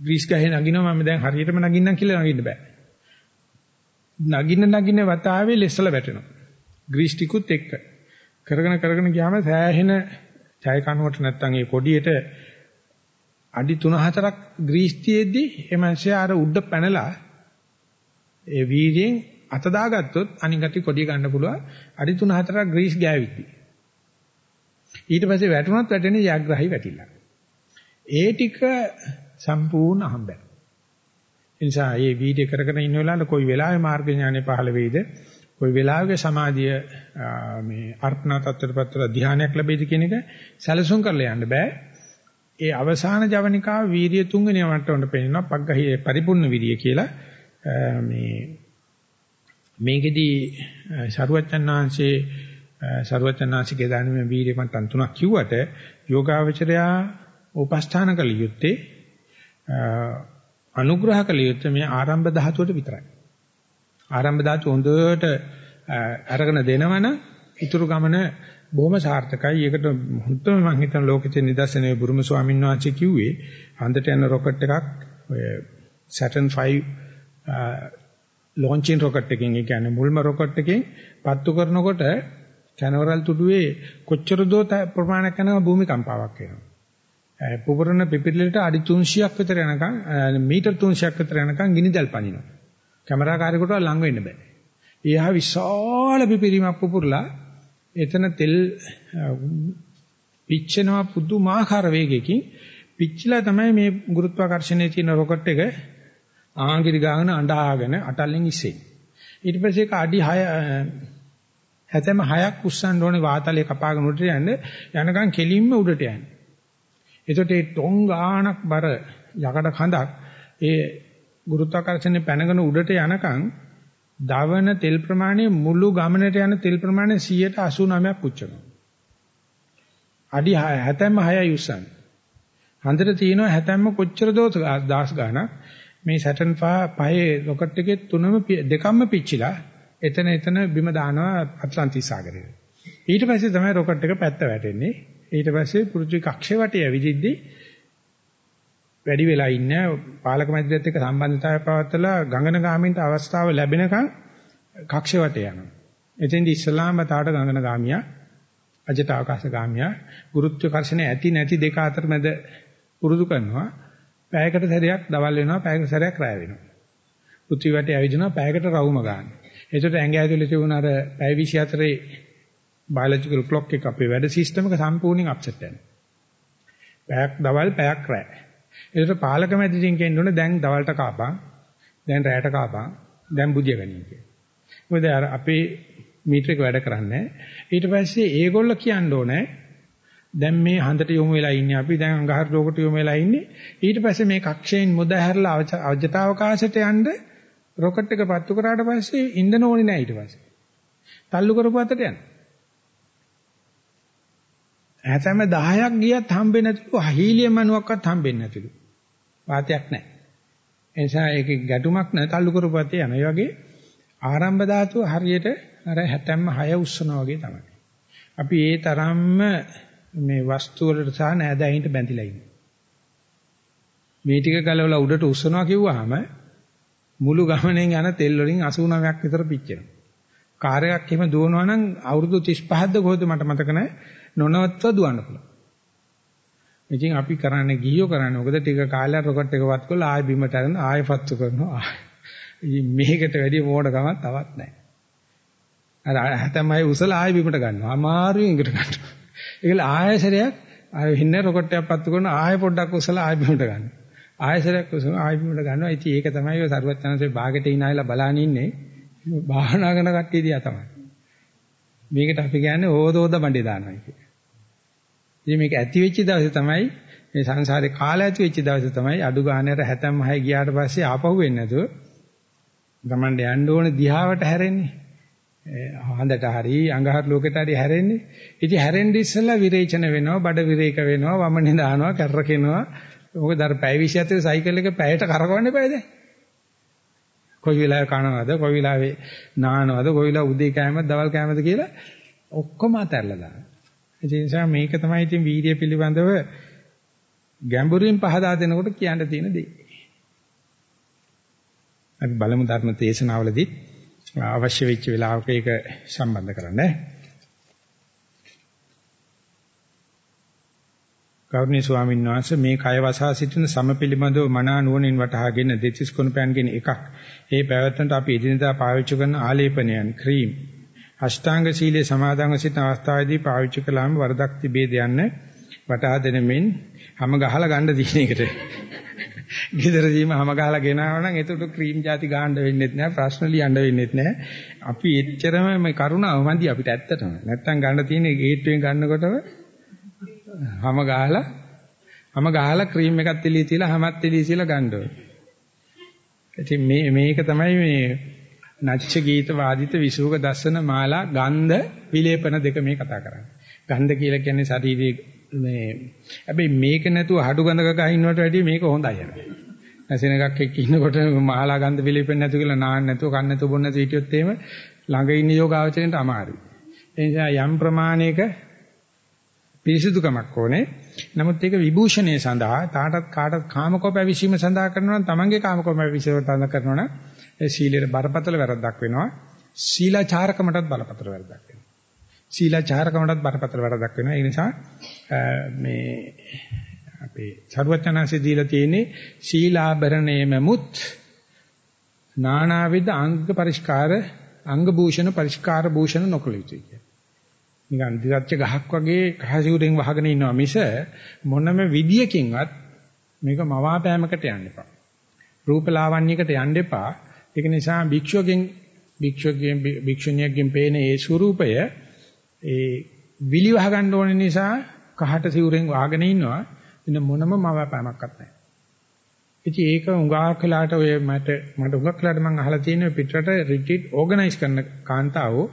ග්‍රීස් ගහේ නගිනවා මම දැන් හරියටම නගින්නම් කියලා නගින්න බෑ. නගින්න නගින්න වතාවේ ලෙස්සල වැටෙනවා. ග්‍රීස් ටිකුත් එක්ක. කරගෙන කරගෙන ගියාම සෑහෙන ජය කනුවට නැත්තම් ඒ කොඩියට අඩි 3-4ක් ග්‍රීස් තියෙද්දි එමන්සේ අර උඩ පැනලා ඒ වීර්යෙන් අත දාගත්තොත් අනිගටි කොඩිය ගන්න පුළුවන් අඩි 3-4ක් ග්‍රීස් ගෑවිති. ඊට පස්සේ වැටුණත් වැටෙන්නේ යග්‍රහයි වැටිලා. ඒ ටික සම්පූර්ණ අහඹය. ඒ නිසා මේ වීඩියෝ කරගෙන ඉන්න වෙලාවට කොයි වෙලාවෙ මාර්ග ඥානෙ පහළ වෙයිද කොයි වෙලාවක සමාධිය මේ අර්ථනා තත්ත්වයටපත් වෙලා ධානයක් ලැබෙයිද කියන එක සැලසුම් කරලා යන්න බෑ. ඒ අවසාන ජවනිකාව වීර්ය තුන්වෙනි මට්ටමට පෙන්නනවා පග්ගහේ පරිපූර්ණ විරිය කියලා මේ මේකෙදී ශරුවචනාංශේ ශරුවචනාංශිකේ දානමේ වීර්ය මට්ටම් තුනක් කිව්වට යෝගාවචරයා උපස්ථාන කළ යුත්තේ අනුග්‍රහ කළ යුත්තේ මේ ආරම්භ ධාතුවට විතරයි. ආරම්භ ධාතු හොඳට අරගෙන දෙනවනම් ඊතුරු ගමන බොහොම සාර්ථකයි. ඒකට හුත්තම මම හිතන ලෝකෙට නිදර්ශනයේ බුරුම ස්වාමීන් වහන්සේ කිව්වේ හන්දට යන රොකට් එකක් ඔය Saturn 5 ලොන්චින් රොකට් එකකින් ඒ කියන්නේ මුල්ම රොකට් එකකින් පත්තු කරනකොට කැනවරල් තුඩුවේ කොච්චර දෝ ප්‍රමාණයක් යන භූමිකම්පාවක් වෙනවා. පුපුරන පිපිරිලට අඩි 300ක් විතර යනකම් මීටර් 300ක් විතර යනකම් ගිනිදල් පනිනවා. කැමරාකාරයෙකුට ලඟ වෙන්න බෑ. ඊහා විශාල පිපිරීමක් පුපුරලා එතන තෙල් පිච්චෙනවා පුදුමාකාර වේගයකින් පිච්චිලා තමයි මේ ගුරුත්වාකර්ෂණයේ තියෙන රොකට් එක ආංගිරි ගාගෙන අඬාගෙන අටල්ලෙන් ඉස්සෙන්නේ. ඊට පස්සේ ඒක අඩි 6 හැතැම් 6ක් උස්සන්න ඕනේ වාතලේ කපාගෙන උඩට යන්න යනකම් කෙලින්ම උඩට යන්නේ. එතකොට ඒ ටොං ගානක් බර යකඩ කඳක් ඒ ගුරුත්වාකර්ෂණය පැනගෙන උඩට යනකම් දවන තෙල් ප්‍රමාණය මුළු ගමනට යන තෙල් ප්‍රමාණය 189ක් පුච්චනවා. අඩි 76යි උස්සන්නේ. හන්දට තියෙනවා හැතැම්ම කොච්චර දෝස දාස් ගාණක් මේ සැටර්න් පහේ රොකට් එකේ තුනම දෙකම පිච්චිලා එතන එතන බිම දානවා ඇට්ලන්ටික් සාගරයට. ඊට පස්සේ තමයි රොකට් එක පැත්ත වැටෙන්නේ. ඊට පස්සේ පෘථිවි කක්ෂය වටේ ඇවිදිද්දී වැඩි වෙලා ඉන්න පාලක මැදිරියත් එක්ක සම්බන්ධතාවය පවත්ලා ගංගනගාමීන්ට අවස්ථාව ලැබෙනකන් කක්ෂ වටේ යනවා. එතෙන්දි ඉස්ලාම තාට ගංගනගාමියා අජට අවකාශගාමියා ගුරුත්වාකර්ෂණ ඇති නැති දෙක අතර මැද පුරුදු කරනවා. පැයකට සැරයක් දවල් වෙනවා පැයකට සැරයක් රැය වෙනවා. පෘථිවි වටේ ඇවිදිනවා පැයකට රවුම ගන්න. ඒකට ඇඟ ඇතුලේ තිබුණ අර පැය 24 බයොලොජිකල් ක්ලොක් එක අපේ වැඩ සිස්ටම් එක සම්පූර්ණයෙන් අප්සෙට් වෙනවා. පැයක් දවල් පැයක් රැ. ඒකට පාලක මැදිරියෙන් කියන්න ඕනේ දැන් දවල්ට කාපන්. දැන් රැයට කාපන්. දැන් බුදිය ගනින් කියලා. මොකද අර අපේ මීටර එක වැඩ කරන්නේ. ඊට පස්සේ ඒගොල්ල කියන්න ඕනේ දැන් මේ හන්දට යොමු වෙලා ඉන්නේ අපි දැන් අඟහරු ලෝකට යොමු වෙලා ඉන්නේ ඊට පස්සේ මේ කක්ෂයෙන් මුද හැරලා අවජතාවකාශයට යන්න රොකට් එක පත්තු කරාට පස්සේ ඉන්ධන ඕනේ නැහැ ඊට පස්සේ තල්ලු කරපු අතට යන හැතැම්ම 10ක් ගියත් හම්බෙන්නේ නැතිලු හීලියම් අණුවක්වත් හම්බෙන්නේ නැතිලු. වාතයක් නැහැ. ඒ නිසා ඒකේ ගැටුමක් නැහැ තල්ලු කරපු අතේ යන ඒ වගේ ආරම්භ ධාතුව හරියට අර හැතැම්ම 6 උස්සනවා වගේ තමයි. අපි ඒ තරම්ම මේ වස්තු වලට සහ නෑදෑයින්ට බැඳිලා ඉන්නේ. මේ ටික ගලවලා උඩට උස්සනවා කිව්වහම මුළු ගමනෙන් යන තෙල් වලින් 89ක් විතර පිච්චෙනවා. කාර් එකක් එහෙම දුවනවා නම් අවුරුදු 35ක්ද කොහොමද මට මතක නැහැ. නොනවත්ව දුවන්න පුළුවන්. ඉතින් අපි කරන්නේ ගියෝ කරන්නේ මොකද ටික කාලයක් රොකට් එක වත් කරලා ආයෙ බිමට අරගෙන ආයෙ පත්තු කරනවා. මේකට වැඩි මෝඩකමක් තවත් නැහැ. අර තමයි උසලා ආයෙ බිමට ගන්නවා. අමාරුවෙන් ඉඟට ගන්නවා. ඒකල ආයසරයක් ආය හින්න රොකට් එකක් පත්තු කරන ආය පොඩ්ඩක් උසලා ආය බිමට ගන්න. ආයසරයක් උසලා ආය බිමට ගන්නවා. ඉතින් ඒක තමයි ඔය සරුවචනන්සේ ਬਾගෙට ඉනායලා බලන් ඉන්නේ. භාවනා කරන කට්ටිය දිහා තමයි. මේකට අපි කියන්නේ ඕදෝද බණ්ඩේ දානවා කියන්නේ. ඉතින් මේක ඇති වෙච්ච දවසේ තමයි මේ සංසාරේ කාලය ඇති වෙච්ච දවසේ තමයි අඩු ගානකට 76 ගියාට පස්සේ ආපහු වෙන්නේ නැතුව ගමන් යන්න ඕනේ දිහාවට හැරෙන්නේ. හඳට හරි අඟහරු ලෝකෙට හරි හැරෙන්නේ. ඉතින් හැරෙන්න ඉස්සෙල්ලා විරේචන වෙනවා, බඩ විරේක වෙනවා, වමනේ දානවා, කැරකෙනවා. මොකද අර පැය 27 සයිකල් එක පැයට කරකවන්න බෑ දැන්. කොයි වෙලාවෙ කනවද, කොයි වෙලාවෙ නානවද, කොයි වෙලාව උදේ කෑමද, දවල් කෑමද කියලා ඔක්කොම අතහැරලා දානවා. ඒ නිසා මේක තමයි ඉතින් වීර්ය පිළිබඳව ගැඹුරින් පහදා දෙනකොට කියන්න තියෙන දේ. අපි බලමු ධර්ම දේශනාවලදී අවශ්‍ය වෙච්ච වෙලාවක ඒක සම්බන්ධ කරන්න. ගෞරවනීය ස්වාමීන් වහන්සේ මේ කය වසා සිටින සමපිලිමදව මනා නුවණින් වටහාගෙන දෙතිස් කුණපයන්ගෙන එකක්. ඒ පැවැත්මට අපි එදිනදා පාවිච්චි කරන ආලේපනයන් ක්‍රීම් අෂ්ටාංග සීලයේ සමාදන්ව සිටින අවස්ථාවේදී පාවිච්චි කළාම වරදක් තිබේද යන්න වටහා දෙනෙමින් හැම ගහලා ගන්න දින එකට ගෙදරදීම හැම ගහලා ගෙනාව නම් එතකොට ක්‍රීම් ಜಾති ගහන්න වෙන්නේත් නැහැ ප්‍රශ්න ලියන්න වෙන්නේත් නැහැ. අපි එච්චරම මේ කරුණාව මදි අපිට ඇත්තටම. නැත්තම් ගන්න තියෙන්නේ ගේට්ටුවෙන් ගන්නකොටම හැම ගහලා හැම ගහලා ක්‍රීම් එකක් තෙලී තියලා හැමත් තෙලී තියලා ගන්න ඕනේ. ඉතින් මේ මේක තමයි මේ නච්ච ගීත වාදිත විසුක දස්සන මාලා ගන්ධ විලේපන දෙක මේ කතා කරන්නේ. ගන්ධ කියලා කියන්නේ ශරීරයේ මේ හැබැයි මේක නැතුව හඩු ගඳක ගහ ඉන්නවට වැඩිය මේක හොඳයි. නැසෙන එකක් එක්ක ඉන්නකොට මහලා ගඳ පිළිපෙන්නේ නැතු කියලා නාන්න නැතුව කන්න නැතුව බොන්න නැතුව හිටියොත් එහෙම ළඟ ඉන්න යෝගාවචරයට අමාරුයි. ඒ නිසා යම් ප්‍රමාණයක පිරිසුදුකමක් ඕනේ. නමුත් ඒක විභූෂණය සඳහා තාටත් කාටත් කාමකෝප ඇවිසීම සඳහා කරනවා නම් තමන්ගේ කාමකෝප ඇවිසීම සඳහා කරනවා නම් ඒ සීලයට බරපතල වැරද්දක් වෙනවා. සීලාචාරකමටත් බරපතල වැරද්දක් වෙනවා. සීලාචාරකමටත් බරපතල වැරද්දක් වෙනවා. ඒ නිසා මේ අපේ සරුවචනාංශය දීලා තියෙන්නේ සීලාභරණේමමුත් නානාවිද අංග පරිස්කාර අංග භූෂණ පරිස්කාර භූෂණ නොකළ යුතුයි කියන්නේ. නිකන් දිගච්ච ගහක් වගේ කහසිවුරෙන් වහගෙන ඉන්නවා මිස මොනම විදියකින්වත් මේක මවාපෑමකට යන්න එපා. රූපලාවන්‍යයකට යන්න එපා. ඒක නිසා භික්ෂුවකින් භික්ෂුවකින් භික්ෂුණියකින් පේන ඒ ස්වરૂපය ඒ විලිවහ ගන්න ඕන නිසා කහට සිවුරෙන් වහගෙන ඉන්නවා. වෙන මොනම මවාපෑමක්වත් නැහැ. ඉතින් ඒක උඟාක් වෙලාට ඔය මට මට උඟාක් වෙලාට මම අහලා තියෙන පිටරට රිට්‍රීට් ඕගනයිස් කරන කාන්තාවෝ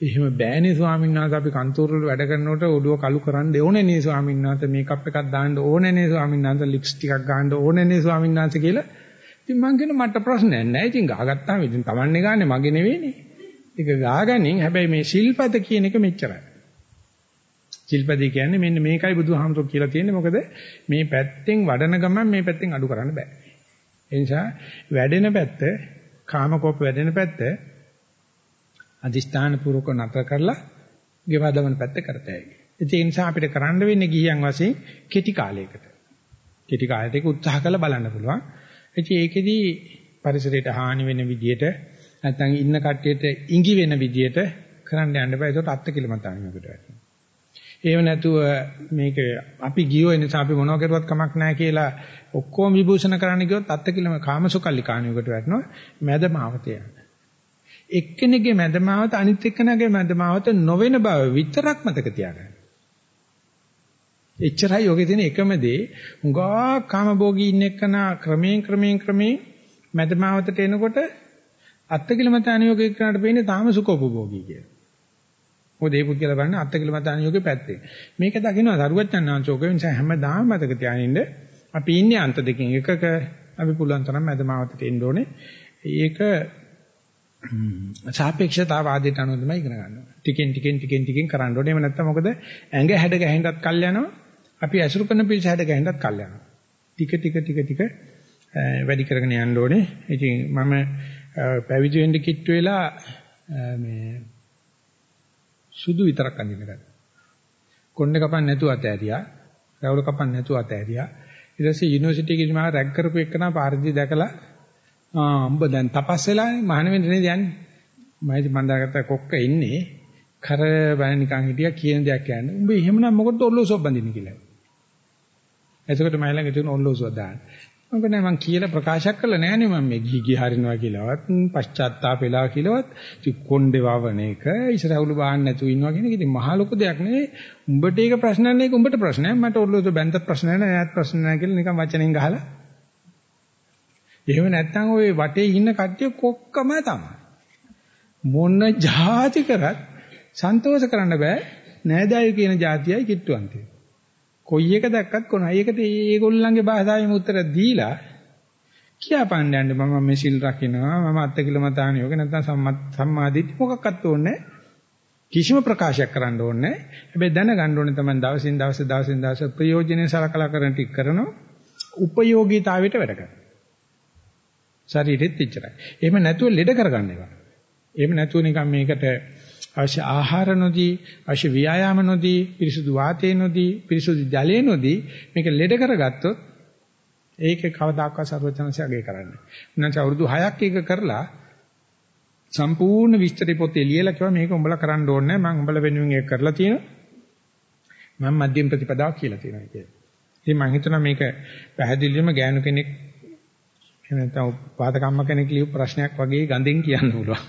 එහෙම බෑනේ ස්වාමීන් වහන්සේ අපි කන්තෝරවල වැඩ කරනකොට ඔළුව කළු කරන්න ඕනේ නේ ස්වාමීන් වහන්සේ මේකප් එකක් දාන්න ඕනේ නේ ස්වාමීන් වහන්සේ ලිප්ස්ටික් එකක් ගන්න ඕනේ නේ ස්වාමීන් වහන්සේ කියලා. ඉතින් මං කියන මට ප්‍රශ්නයක් නැහැ. ඉතින් ගහගත්තාම ඉතින් Tamanne ගානේ මගේ නෙවෙයිනේ. ඒක ගාගනින් හැබැයි මේ ශිල්පද කියන එක මෙච්චරයි. ශිල්පදී කියන්නේ මෙන්න මේකයි බුදුහාමුදුරුවෝ කියලා තියෙන්නේ මොකද මේ පැත්තෙන් වඩන ගමන් මේ පැත්තෙන් අඩු කරන්න බෑ. ඒ නිසා වැඩෙන පැත්ත කාමකෝප වැඩෙන පැත්ත අදිස්ථාන පූර්වක නතර කරලා ගෙවදවන පැත්ත කරතයි. ඒ නිසා අපිට කරන්න වෙන්නේ ගියන් වශයෙන් කෙටි කාලයකට. කෙටි කාලයකට ඒක උත්සාහ කරලා බලන්න පුළුවන්. ඉතින් ඒකෙදි පරිසරයට හානි වෙන විදියට නැත්නම් ඉන්න කට්ටියට ඉඟි වෙන විදියට කරන්න යන්න බෑ. ඒකට අත්ති කිලමතාවෙකට වැටෙනවා. ඒව නැතුව මේක අපි ගියෝ ඒ නිසා අපි මොනව කරුවත් කමක් නැහැ කියලා ඔක්කොම විභූෂණ කරන්න ගියොත් අත්තිකිලම කාමසුකල්ලි කාණියකට වැටෙනවා මැදමාවත යන. එක්කෙනෙක්ගේ මැදමාවත අනිත් එක්කෙනාගේ මැදමාවත නොවන බව විතරක් මතක තියාගන්න. එච්චරයි යෝගේ තියෙන එකම දේ උඟා කාමභෝගී ඉන්න එක්කන ක්‍රමයෙන් ක්‍රමයෙන් ක්‍රමයෙන් මැදමාවතට එනකොට අත්තිකිලමත අනියෝගී කරනට වෙන්නේ තාම සුඛෝපභෝගී කියලා. මොකද ඒ පුද්ගල බලන්නේ අත්කලමත අනියෝගේ පැත්තේ. මේක දකින්නවා සරුවච්චන්නාංශෝක නිසා හැමදාම මතක තියානින්න අපි ඉන්නේ අන්ත දෙකෙන් එකක අපි පුළුවන් තරම් මැදමාවතට එන්න ඕනේ. ඒක සාපේක්ෂතාවාදයට අනුව තමයි ඉගෙන ගන්න ඕනේ. ටිකෙන් ටිකෙන් ටිකෙන් ටිකෙන් කරන්න ඕනේ. එහෙම නැත්නම් මොකද ඇඟ හැඩ ගැහෙන්නත් කල් යනවා. අපි ඇසුරු කරන පිළිස හැඩ ගැහෙන්නත් කල් යනවා. ටික ටික ටික ටික වැඩි කරගෙන යන්න ඕනේ. ඉතින් මම පැවිදි වෙන්න කිට්ටු වෙලා මේ සුදු විතරක් අඳින්න ගත්තා. කොණ්ඩේ කපන්න නැතුව අතෑරියා. රවුල කපන්න නැතුව අතෑරියා. ඊට පස්සේ යුනිවර්සිටි එකේ මම රැග් කරපු එකනා පාරදී දැකලා ආ උඹ දැන් තපස් වෙලානේ මහාන වෙන්න නේද යන්නේ. මම මන් දාගත්ත කොක්ක ඉන්නේ කර බය නිකන් හිටියා කියන දෙයක් කියන්නේ. උඹ එහෙමනම් මොකටද ඔල්ලෝසොබ් බඳින්නේ කියලා. එතකොට මම ළඟ තියෙන ඔන්ලෝසුව දාන්න. මම නෑ මං කියලා ප්‍රකාශයක් කළා නෑනේ මම මේ ගිහි ගිහි හරිනවා කියලාවත් පශ්චාත්තාප වෙලා කියලාවත් කොණ්ඩේ වවන එක ඉස්සරහවලු බාන්න නැතුව ඉන්නවා කියන එක ඉතින් මහ ලොකු දෙයක් නෙවෙයි. උඹට ඒක ප්‍රශ්න නෑ ඒක උඹට ප්‍රශ්නයක්. මට ඔන්ලෝසුව බැන්ද ප්‍රශ්න නෑ නෑත් ප්‍රශ්න නෑ කියලා නිකන් වචනෙන් ගහලා. එහෙම නැත්නම් ওই වටේ ඉන්න කට්ටිය කොක්කම තමයි. මොන જાති කරත් සන්තෝෂ කරන්න බෑ. නෑදෑයෝ කියන જાතියයි කිට්ටුවන් තියෙන්නේ. කොයි එක දැක්කත් කොනයි. ඒකට ඒගොල්ලන්ගේ භාෂාවෙම උත්තර දීලා කියාපන්න යන්න මම මේ සිල් රකින්නවා. මම අත්තිකිලමතාන යෝග නැත්නම් සම්මාදිට්ඨි මොකක්වත් ඕනේ කිසිම ප්‍රකාශයක් කරන්න ඕනේ හැබැයි දැනගන්න ඕනේ තමයි දවසින් දවස දවසින් දවස ප්‍රයෝජනෙ සලකලා කරන ටික කරනවා. උපයෝගීතාවයට වැඩ කරනවා. ශරීරෙත් ඉච්චරයි එහෙම නැතුව ලෙඩ කරගන්න ඒවා එහෙම නැතුව නිකන් මේකට අවශ්‍ය ආහාර නොදී, අවශ්‍ය ව්‍යායාම නොදී, පිරිසුදු වාතය නොදී, පිරිසුදු ජලය නොදී මේක ලෙඩ කරගත්තොත් ඒක කවදාකවත් ਸਰවඥාන්සේ අගය කරන්නේ. නැන්ච අවුරුදු 6ක් ඒක කරලා සම්පූර්ණ විස්තරේ පොතේ ලියලා කිව්වා මේක උඹලා කරන්න ඕනේ නැහැ. මම උඹලා වෙනුවෙන් ඒක කරලා තියෙනවා. මම මධ්‍යම ප්‍රතිපදාව කියලා තියෙනවා කියලා. ඉතින් මම හිතනවා මේක පැහැදිලිවම ගෑනු කෙනෙක් එහෙම නැත්නම් පාදකම්ම කෙනෙක් ලියපු ප්‍රශ්නයක් වගේ ගඳෙන් කියන්න පුළුවන්.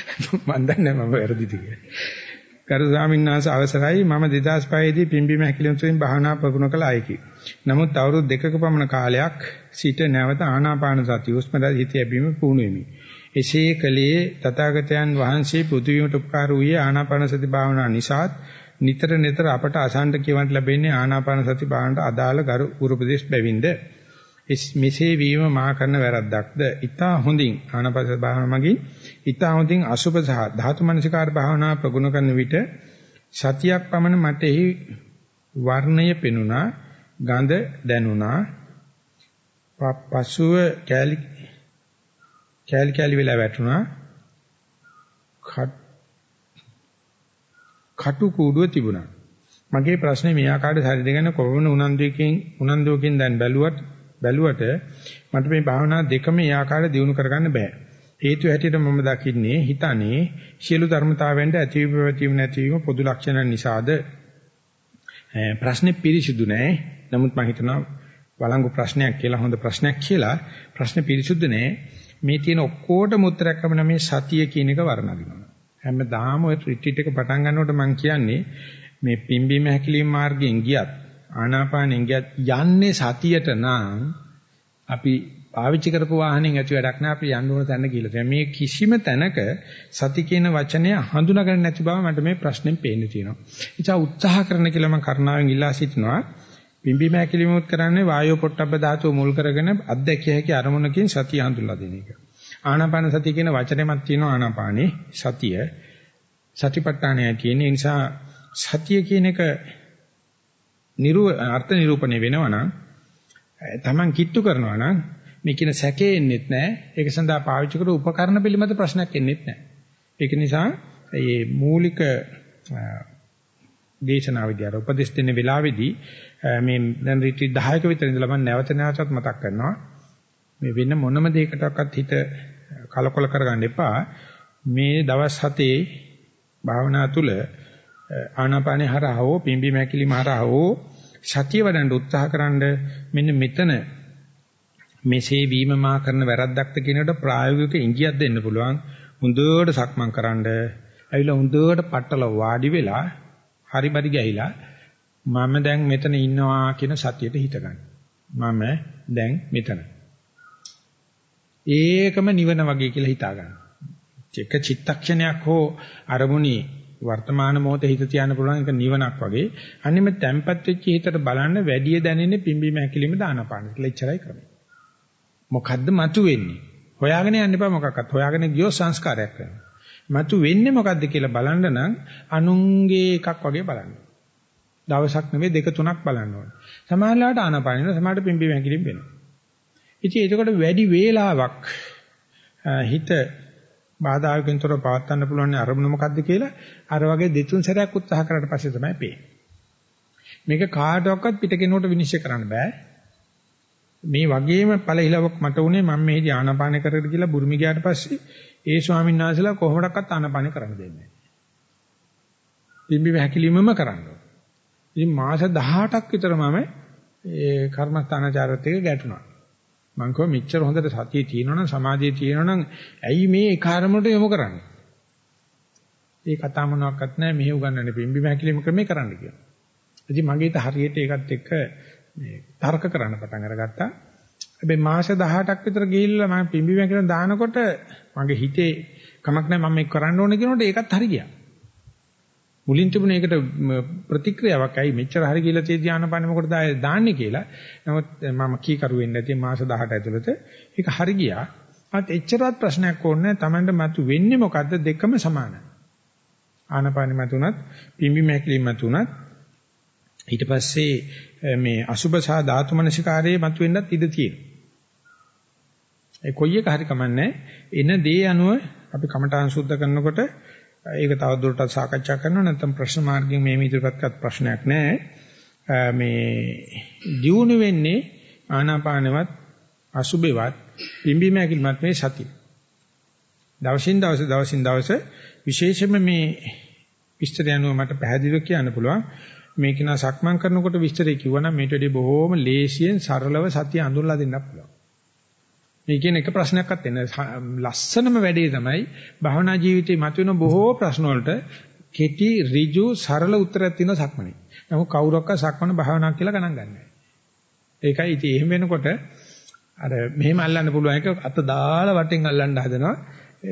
(laughs) මම දන්නේ මම වැරදිද කියලා. ගරු ස්වාමීන් වහන්සේ අවසරයි මම 2005 දී පිම්බීම හැකිලිම තුලින් භාවනා ප්‍රගුණ කළ අයකි. නමුත් අවුරුදු දෙකක පමණ කාලයක් සිට නැවත ආනාපාන සති උස්ම හිත යැවීම පුහුණු වෙමි. එසේ කලේ තථාගතයන් වහන්සේ පුදු වීමට උපකාර වූයේ ආනාපාන සති භාවනා නිසාත් නිතර නිතර අපට අසන්න කියවන්ට ලැබෙන්නේ ආනාපාන සති භාවනට අදාළ ගරු උපදේශ බැවින්ද මෙසේ වීම මා කරන වැරද්දක්ද? ඊටා හොඳින් ආනාපාන භාවනාව මගින් ඊටා හොඳින් අසුභ සහ ධාතු මනසිකාර භාවනාව ප්‍රගුණ කරන විට සතියක් පමණ මට එහි වර්ණය පෙනුණා, ගඳ දැනුණා. පසුව කැලි කැලි කැලි වෙලා වැටුණා. කටු කූඩුව තිබුණා. මගේ ප්‍රශ්නේ මේ ආකාරයට ශරීරය ගැන කොවන උනන්දුවකින් උනන්දුවකින් දැන් බැලුවත් බැලුවට මට මේ භාවනා දෙකම ඒ ආකාරයට දියුණු කරගන්න බෑ. හේතු හැටියට මම දකින්නේ හිතන්නේ සියලු ධර්මතාවයන්ට ඇතිවීම පැවතීම නැතිවීම පොදු ලක්ෂණ නිසාද ප්‍රශ්නේ පිරිසිදු නෑ. නමුත් මම හිතනවා වළංගු ප්‍රශ්නයක් කියලා හොඳ ප්‍රශ්නයක් කියලා ප්‍රශ්නේ පිරිසුදු නෑ. මේ තියෙන ඔක්කොටම උත්තරයක් අපිට මේ සතිය කියන එක වර්ණදිනවා. හැමදාම ඔය රිට්‍රීට් එක පටන් ගන්නකොට මම කියන්නේ මේ පිම්බීම හැකිලිම මාර්ගයෙන් ගියත් ආනාපානෙන් ගියත් යන්නේ සතියට නම් අපි පාවිච්චි කරපු වාහනෙන් ඇති වැඩක් නෑ අපි යන්න ඕන තැන කියලා. දැන් මේ කිසිම තැනක සති කියන වචනය හඳුනාගන්න නැති බව මට මේ ප්‍රශ්නෙන් පේන්න තියෙනවා. ඉතින් උත්සාහ කරන කියලා මම කරුණාවෙන් ඉල්ලා සිටිනවා. පිම්බීම හැකිලිමුත් කරන්නේ වායෝ පොට්ටබ්බ ධාතුව මුල් කරගෙන අධ්‍යක්ෂය හැකි අරමුණකින් සතිය හඳුල්ලා දෙන එක. ආනාපාන සතිය කියන වචනේමත් තියෙනවා ආනාපානේ සතිය. සතිපට්ඨානය කියන නිසා සතිය කියන එක නිරු අර්ථ නිරූපණය වෙනවා නම් Taman කිට්ටු කරනවා නම් මේ කියන සැකේ එන්නෙත් නැහැ. ඒක සඳහා පාවිච්චි කරපු උපකරණ පිළිබඳ ප්‍රශ්නයක් එන්නෙත් නැහැ. ඒක නිසා මේ මූලික දේශනා විද්‍යාව උපදෙස් දෙන වෙලාවේදී මේ දැන් රිට්‍රීට් 10ක විතර ඉඳලා මම නැවත නැවතත් මතක් කරනවා. මේ වෙන මොනම දෙයකටවත් හිත කලකොල කරගන්න එපා. මේ දවස් හතේ භාවනා තුල ආනාපානේ හරහා හෝ පිම්බි මැකිලි හරහා හෝ සතිය වඩන්න උත්සාහකරනද මෙන්න මෙතන මෙසේ වීම මා කරන වැරද්දක්ද කියනකට ප්‍රායෝගික ඉඟියක් දෙන්න පුළුවන්. හොඳට සක්මන් කරන්ඩ ඇවිල්ලා හොඳට පట్టල වාඩි වෙලා හරි බරි ගහිලා මම දැන් මෙතන ඉන්නවා කියන සතියට හිත ගන්න. මම දැන් මෙතන. ඒකම නිවන වගේ කියලා හිතා ගන්න. එක චිත්තක්ෂණයක් හෝ අරමුණේ වර්තමාන මොහොතේ හිත තියන්න පුළුවන් එක නිවනක් වගේ. අනිම තැම්පත් වෙච්ච හිතට බලන්න වැඩි දැනෙන්නේ පිම්බීම හැකිලිම දානපාන කියලා ඉච්චරයි කරන්නේ. මොකද්ද මතුවෙන්නේ? හොයාගෙන යන්න එපා මොකක්වත්. හොයාගෙන ගියොත් සංස්කාරයක් වෙනවා. මතු වෙන්නේ මොකද්ද කියලා බලන්න නම් අනුන්ගේ එකක් වගේ බලන්න. දවසක් නෙවෙයි දෙක තුනක් බලන්න ඕනේ. සමහරලාට ආනපානින සමහරට පිම්බි වැකිලිම් වෙනවා. ඉතින් ඒකට වැඩි වේලාවක් හිත බාධාකින් තොරව පවත්වන්න පුළුවන් අරමුණ මොකද්ද කියලා අර වගේ දෙතුන් සැරයක් උත්සාහ කරලා පස්සේ තමයි පේන්නේ. මේක කාටවත් පිටකෙනුවට විනිශ්චය කරන්න බෑ. මේ වගේම ඵලහිලවක් මට උනේ මම මේ ධානාපාන කරගෙන කියලා බුරුමි ගියාට පස්සේ ඒ ස්වාමීන් වහන්සේලා කොහොමඩක්වත් ආනාපාන කරන්න දෙන්නේ නැහැ. පිම්බි හැකිලිමම කරන්න. ඉතින් මාස 18ක් විතර මම ඒ කර්මස්ථානාචාරත් එක්ක ගැටුණා. මං කිව්වා මෙච්චර හොඳට සතිය තියෙනවනම් සමාධිය තියෙනවනම් ඇයි මේ ඒ කාර්මයට යොමු කරන්නේ? ඒ කතා මොනවත් නැහැ මෙහෙ උගන්නන්නේ පිම්බි හැකිලිම ක්‍රමේ කරන්න කියලා. ඉතින් මගේ හිත හරියට ඒකත් එක්ක මේ තර්ක කරන්න පටන් අරගත්තා. හැබැයි මාස 18ක් විතර ගිහිල්ලා මම පිම්බි මැකිලෙන් දානකොට මගේ හිතේ කමක් නැහැ මම මේක කරන්න ඕනේ කියනකොට ඒකත් හරි ගියා. මුලින් තිබුණ ඒකට ප්‍රතික්‍රියාවක් ඇයි මෙච්චර හරි කියලා තේ ධානාපානෙ මොකටද දාන්නේ කියලා. නමුත් මම කී කරු වෙන්නේ නැති මාස 18 ඇතුළත ඒක හරි ගියා. අත් එච්චරවත් ප්‍රශ්නයක් ඕනේ නැහැ. Tamanට මතු වෙන්නේ මොකද්ද දෙකම සමානයි. ආනාපානෙ මතුණත් පිම්බි මැකිලින් මතුණත් ඊට පස්සේ මේ අසුබ සහ ධාතු මනසිකාරයේ මතුවෙන්නත් ඉඩ තියෙනවා. ඒ කොයි එක හරි කමන්නේ එන දේ අනුව අපි කමඨාන් සුද්ධ කරනකොට ඒක තවදුරටත් සාකච්ඡා කරනවා නැත්නම් ප්‍රශ්න මාර්ගයෙන් මේ ඉදිරියපත් ප්‍රශ්නයක් නැහැ. මේ දියුණු වෙන්නේ ආනාපානෙවත් අසුබේවත් පිම්බීම හැකිලිමත් මේ සතිය. දවසින් දවස දවසින් දවස විශේෂයෙන්ම මේ විස්තරය අනුව මට පැහැදිලිව කියන්න පුළුවන් මේක නා සක්මන් කරනකොට විස්තරය කිව්වනම් මේට වඩා බොහෝම ලේසියෙන් සරලව සතිය අඳුරලා දෙන්න පුළුවන්. මේ කියන එක ප්‍රශ්නයක්වත් එන්නේ ලස්සනම වැඩේ තමයි භවනා ජීවිතේ මතුවෙන බොහෝ ප්‍රශ්න වලට කෙටි ඍජු සරල උත්තරයක් තියෙන සක්මනේ. නමුත් කවුරක්වත් සක්මන භාවනා කියලා ගණන් ගන්නෑ. ඒකයි ඉතින් එහෙම වෙනකොට අර මෙහෙම අල්ලන්න පුළුවන් එක අත දාලා වටෙන් අල්ලන්න හදනවා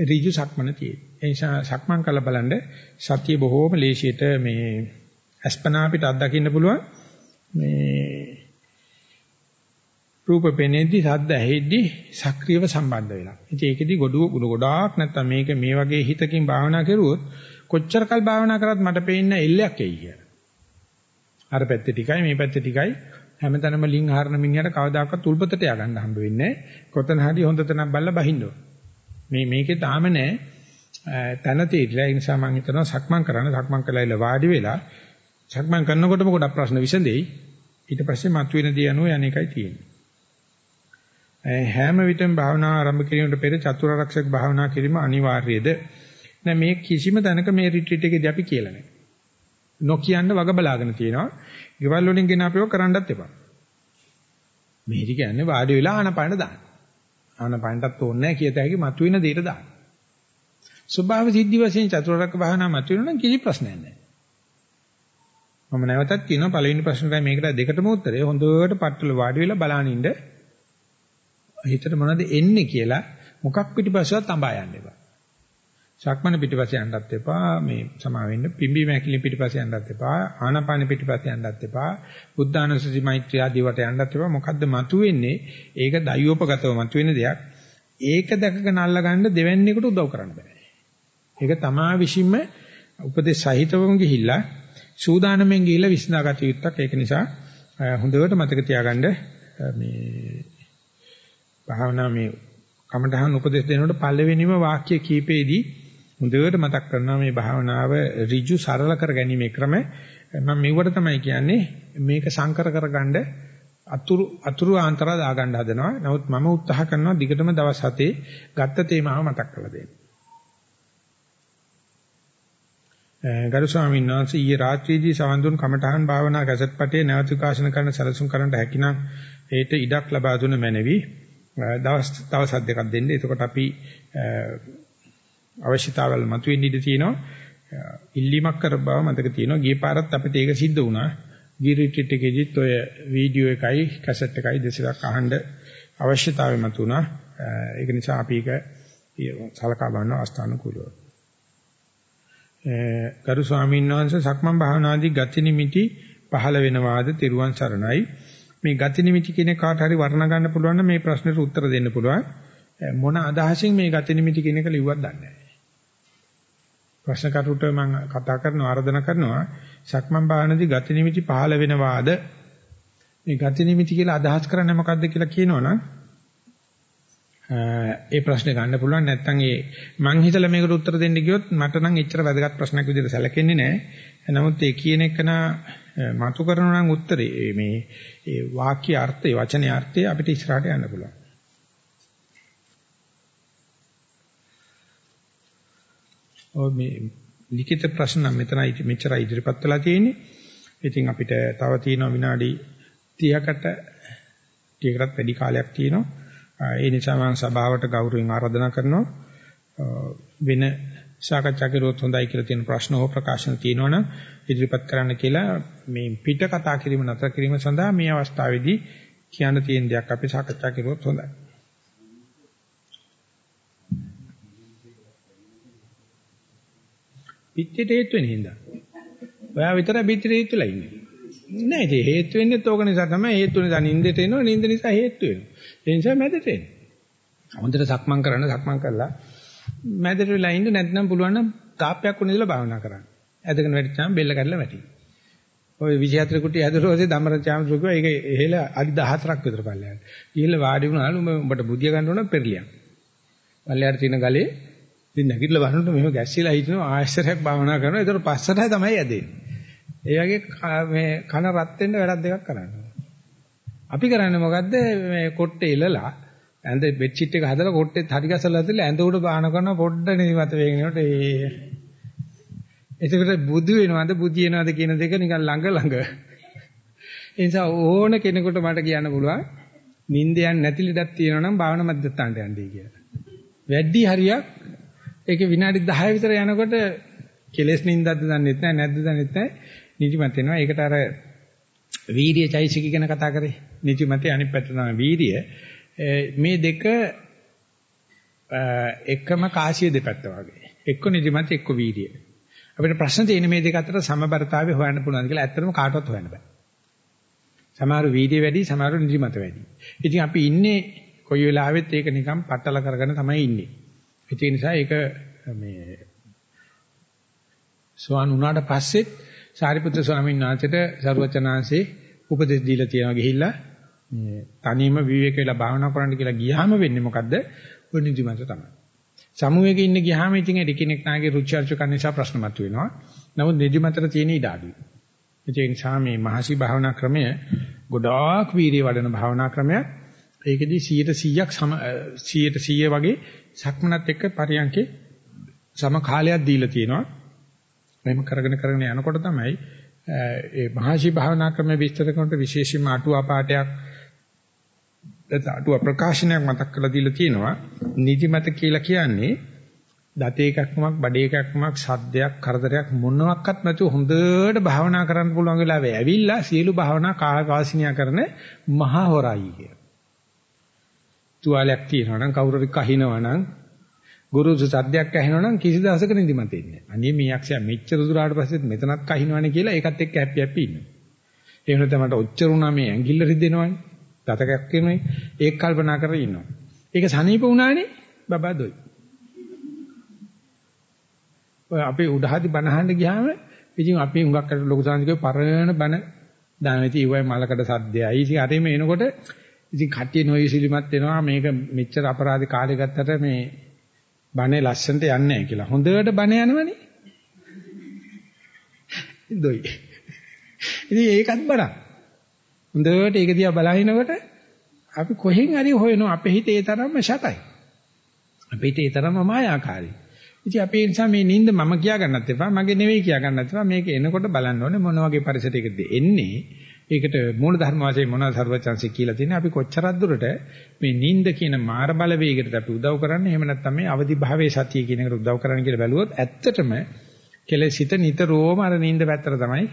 ඍජු සක්මන තියෙන්නේ. ඒ නිසා සක්මන් කළ බලන්න සතිය බොහෝම ලේසියට මේ අස්පනා අපිට අත්දකින්න පුළුවන් මේ රූප පෙනෙද්දි සද්ද ඇහෙද්දි සක්‍රියව සම්බන්ධ වෙලා. ඉතින් ඒකෙදි ගොඩ ගොඩාක් නැත්තම් මේක මේ වගේ හිතකින් භාවනා කරුවොත් කොච්චර කල් භාවනා කරත් මට පේන්න එල්ලයක් එයි කියලා. අර පැත්තේ ටිකයි මේ පැත්තේ ටිකයි හැමතැනම ලින් හරන මිනිහට කවදාකවත් උල්පතට යගන්න හම්බ වෙන්නේ නැහැ. කොතන හරි හොඳ තැනක් බලලා බහින්න මේ මේකේ තාම නැහැ. තන තීරලා ඒ නිසා මම හිතනවා සක්මන් කරන්න සක්මන් කළා ඉල වාඩි වෙලා සක්මන් කරනකොටම ගොඩක් ප්‍රශ්න විසඳෙයි. ඊට පස්සේ මතුවෙන දේ අනුව යන්නේකයි තියෙන්නේ. හැම විටම භාවනා ආරම්භ කිරීමට පෙර චතුරාර්යක භාවනා කිරීම අනිවාර්යද? නැත්නම් මේ කිසිම තැනක මේ රිට්‍රීට් එකේදී අපි කියලා නැහැ. නොකියන්න වග බලාගෙන තියෙනවා. ගෙවල් වලින් ගෙන අපිව කරන්නත් එපා. මෙහෙදි කියන්නේ වාඩි වෙලා ආනපාන දාන්න. ආනපානටත් ඕනේ නැහැ කියත හැකි මතුවෙන දෙයට දාන්න. ස්වභාව සිද්ධි වශයෙන් චතුරාර්යක භාවනා මතුවෙන නම් කිසි ප්‍රශ්නයක් නැහැ. මම නැවතත් කියනවා පළවෙනි ප්‍රශ්නටයි මේකට දෙකටම උත්තරේ හොඳට පట్టල වාඩි වෙලා බලන ඉන්න හිතට මොනවද එන්නේ කියලා මොකක් පිටිපස්සෙවත් අඹා යන්න එපා. ශක්මන පිටිපස්සේ යන්නත් එපා මේ සමා වෙන්න පිම්බි මැකිලි පිටිපස්සේ යන්නත් එපා ආනාපාන පිටිපස්සේ යන්නත් එපා බුද්ධානුස්සති මෛත්‍රිය ආදී වට යන්නත් එපා මොකද්ද මතුවෙන්නේ ඒක දයෝපගතව මතුවෙන දෙයක් ඒක දැකගෙන අල්ලගන්න දෙවැන්නේකට උදව් කරන්න බෑ ඒක තමා විශ්ින්ම උපදේශ සහිතවම ගිහිල්ලා සූදානම්ෙන් ගිහිල්ලා විසඳාගත යුත්තක්. ඒක නිසා හොඳට මතක තියාගන්න මේ භාවනා මේ කමඨහන් උපදේශ දෙනකොට පළවෙනිම වාක්‍ය කීපෙදී හොඳට මතක් කරනවා මේ භාවනාව ඍජු සරල කර ගැනීමේ ක්‍රම මම මෙවට තමයි කියන්නේ මේක සංකර කරගන්න අතුරු අතුරු ආන්තර දාගන්න හදනවා. නමුත් මම උත්සාහ කරනවා දිගටම දවස් 7 ගත්ත තේමාව මතක් කරලා දෙන්න. ගරු ස්වාමීන් වහන්සේ ඊයේ රාත්‍රියේදී සවන් දුන් කමඨහන් භාවනා ගැසට් පටේ නැවත විකාශන කරන සැලසුම් කරන්නට හැකිනම් ඒට ඉඩක් ලබා දුන මැනවි. දවස් දවස් දෙකක් දෙන්න. එතකොට අපි අවශ්‍යතාවල් මතුවෙන්න ඉඩ තියෙනවා. ඉල්ලීමක් කර බව මතක තියෙනවා. ගිය පාරත් අපිට ඒක සිද්ධ වුණා. ගිය රිට්‍රීට් එකේදීත් ඔය වීඩියෝ එකයි කැසට් එකයි දෙසක් අහන්න අවශ්‍යතාවය මතුණා. ඒක නිසා අපි ඒක සලකා බලන අවස්ථානුකූලව. ගරු ස්වාමීන් වහන්සේ සක්මන් භාවනාදී ගති නිමිති පහළ වෙනවාද තිරුවන් සරණයි. මේ ගති නිමිති කියන කාට හරි වර්ණ ගන්න පුළුවන් නම් මේ ප්‍රශ්නෙට උත්තර දෙන්න පුළුවන්. මොන අදහසින් මේ ගති නිමිති කියන එක ලිව්වත් දන්නේ නැහැ. ප්‍රශ්න කරුට මම කතා කරනවා ආරාධනා කරනවා සක්මන් භාවනාදී ගති නිමිති පහළ වෙනවාද මේ ගති නිමිති කියලා අදහස් කරන්නේ මොකක්ද කියලා කියනවනම් ඒ ප්‍රශ්නේ ගන්න පුළුවන් නැත්නම් ඒ මං හිතලා මේකට උත්තර දෙන්න ගියොත් මට නම් එච්චර වැදගත් ප්‍රශ්නයක් විදිහට සැලකෙන්නේ නැහැ. නමුත් ඒ කියන එකන මතු කරනවා නම් උත්තරේ මේ ඒ වාක්‍ය අර්ථය වචනේ අර්ථය අපිට ඉස්සරහට යන්න පුළුවන්. ඔය මේ ලිඛිත ප්‍රශ්න මෙතනයි මෙච්චරයි ඉදිරිපත් වෙලා තියෙන්නේ. ඉතින් අපිට තව තියෙනවා විනාඩි 30කට ටිකකට වැඩි කාලයක් තියෙනවා. ඒ නිසා මම සභාවට ගෞරවයෙන් ආරාධනා කරනවා වෙන සාකච්ඡා කරුවොත් හොඳයි කියලා තියෙන ප්‍රශ්න හෝ ප්‍රකාශන තියෙනවනම් ඉදිරිපත් කරන්න කියලා මේ පිට කතා කිරීම නතර කිරීම සඳහා මේ අවස්ථාවේදී කියන්න තියෙන දෙයක් අපි සාකච්ඡා කරුවොත් හොඳයි. පිටිට හේතු වෙන හින්දා. ඔයා විතරයි පිටිට හේතු වෙලා ඉන්නේ. නෑ ඒ හේතු වෙන්නේ තෝක නිසා තමයි හේතු නිසා නින්දට එනවා නින්ද නිසා හේතු වෙනවා. ඒ නිසා මැදට එන්න. හොඳට සක්මන් කරන්න සක්මන් කරලා මැදට වෙලා ඉන්න නැත්නම් පුළුවන් නම් තාප්පයක් උන ඉඳලා භාවනා කරන්න. ඇදගෙන වැටිච්චාම බෙල්ල කඩලා වැටි. ඔය 24 කුටි හැදුරෝසේ ධම්මරචාම සුකුව ඒක එහෙල අඩි 14ක් විතර පල්ලයට. ගිහිල්ලා වාඩි වුණාලු උඹට බුදිය ගන්න ඕන පෙරලියක්. පල්ලයට තියෙන ගලේ ඉතින් නැගිටලා බලනකොට මෙහෙම ගැස්සිලා හිටිනවා ආයශ්චර්යයක් භාවනා කරනවා. ඒතර පස්සට තමයි ඇදෙන්නේ. ඒ වගේ මේ කන රත් වෙන්න වැඩක් දෙකක් කරන්න. අපි කරන්නේ මොකද්ද මේ කොට්ටේ ඉලලා ඇඳ බෙඩ්ෂීට් එක හදලා කොට්ටෙත් හරි ගසලා ඇතුලේ ඇඳ උඩ බාන කරන පොඩ්ඩ නිදිමත වේගෙනට ඒ එතකොට බුදු වෙනවද බුදියනවද කියන දෙක නිකන් ළඟ ළඟ ඒ නිසා ඕන කෙනෙකුට මට කියන්න පුළුවන් නිින්දයන් නැති ලෙඩක් තියෙනවා නම් භාවනා මධ්‍යස්ථානට යන්නයි කියලා. වැඩි හරියක් ඒක විනාඩි 10 විතර යනකොට කෙලස් නිින්දක්ද දන්නෙත් නැහැ නැද්ද දන්නෙත් නැහැ නිදිමත වෙනවා. ඒකට අර වීර්ය චෛසික ගැන කතා කරේ. නිදිමතේ අනිත් පැත්ත තමයි වීර්ය. මේ දෙක එකම කාසිය දෙපැත්ත වගේ. එක්ක නිදිමත එක්ක වීර්ය. අපිට ප්‍රශ්න තියෙන්නේ මේ දෙක අතර සමබරතාවය හොයන්න පුළුවන්ද කියලා ඇත්තටම කාටවත් හොයන්න බෑ. සමහර වීර්ය වැඩි සමහර නිදිමත වැඩි. ඉතින් අපි ඉන්නේ කොයි වෙලාවෙත් ඒක නිකන් පట్టල කරගෙන තමයි ඉන්නේ. ඒ නිසා ඒක මේ සෝවන් වුණාට පස්සෙත් සාරිපුත්‍ර ස්වාමීන් වහන්සේට සරුවචනාංශේ උපදෙස් දීලා තියෙනවා ගිහිල්ලා මේ තනියම විවේක වෙලා භාවනා කරන්න කියලා ගියාම වෙන්නේ මොකද්ද? ඔය නිදිමත තමයි. සමුවේක ඉන්න ගියාම ඉතින් එකිනෙක නාගේ රුචි අරුචිකන් නිසා ප්‍රශ්න මතුවෙනවා. නමුත් නිදිමතට තියෙන ඉඩ අඩුයි. ඒ නිසා මේ මහසි භාවනා ක්‍රමය ගොඩාක් වීර්ය වඩන භාවනා ක්‍රමයක්. ඒකෙදි 100%ක් සම 100% වගේ සක්මනත් එක්ක පරියන්කේ සම කාලයක් දීලා තියෙනවා. මෙහෙම කරගෙන කරගෙන යනකොට තමයි ඒ මහසි භාවනා ක්‍රම විස්තර කරනකොට විශේෂයෙන්ම අටුවා පාඩයක් අටුවා ප්‍රකාශනයක් මතක් කරලා දීලා තියෙනවා නිදිමත කියලා කියන්නේ දත එකක්මක් බඩ එකක්මක් සද්දයක් කරදරයක් මොනවත් නැතුව හොඳට භාවනා කරන්න පුළුවන් වෙලාවේ ඇවිල්ලා සියලු භාවනා කාලකාසිනියා කරන මහා හොරයි කිය. තුවාලයක් තියෙනවා නම් කවුරුරි කහිනවා නම් ගුරුසු සද්දයක් ඇහෙනවා නම් කිසි දවසක නිදිමත එන්නේ නැහැ. අනේ මේ යක්ෂයා මෙච්චර දුරාට පස්සෙත් මෙතනත් කහිනවනේ කියලා ඒකත් එක්ක හැපි හැපි ඉන්නවා. ඒ වෙනත මට ඔච්චර උනා මේ ඇඟිල්ල රිදෙනවනේ. දතකයක් වෙනවනේ. ඒක කල්පනා කරගෙන ඉන්නවා. ඒක සනීප වුණානේ බබා දොයි. ඔය අපි උඩහදි බනහන්න ගියාම ඉතින් අපි හුඟක් අර ලොකු සංස්කෘතික පරණ බන දානෙති ඉවයි මලකට සද්දයයි. ඉතින් අර මේ එනකොට ඉතින් කට්ටිය නොයසිලිමත් වෙනවා මේක මෙච්චර අපරාධ කාලේ ගත්තට මේ බනේ ලස්සනට යන්නේ නැහැ කියලා. හොඳට බන යනවනේ. (laughs) දොයි. ඉතින් ඒකත් බලන්න. හොඳට ඒක දිහා බලහිනකොට අපි කොහෙන් හරි හොයනවා අපේ හිතේ ඒ තරම්ම ෂටයි. අපේ හිතේ ඒ තරම්ම මායාකාරී. ඉතින් අපි ඒ නිසා මේ නිින්ද මම කියා ගන්නත් එපා, මගේ නෙවෙයි කියා ගන්නත් එපා. මේක එනකොට බලන්න ඕනේ මොන වගේ පරිසරයකද එන්නේ. ඒකට මූල ධර්ම වශයෙන් මොනවද සර්වචන්සි කියලා තියෙන්නේ. අපි කොච්චරක් දුරට මේ නිින්ද කියන මාර බලවේගයට අපි උදව් කරන්නේ. එහෙම නැත්නම් මේ අවදි භාවයේ සතිය කියන එකට උදව් කරන්න කියලා බැලුවොත් ඇත්තටම කෙලෙසිත නිතරම අර නිින්ද පැත්තට තමයි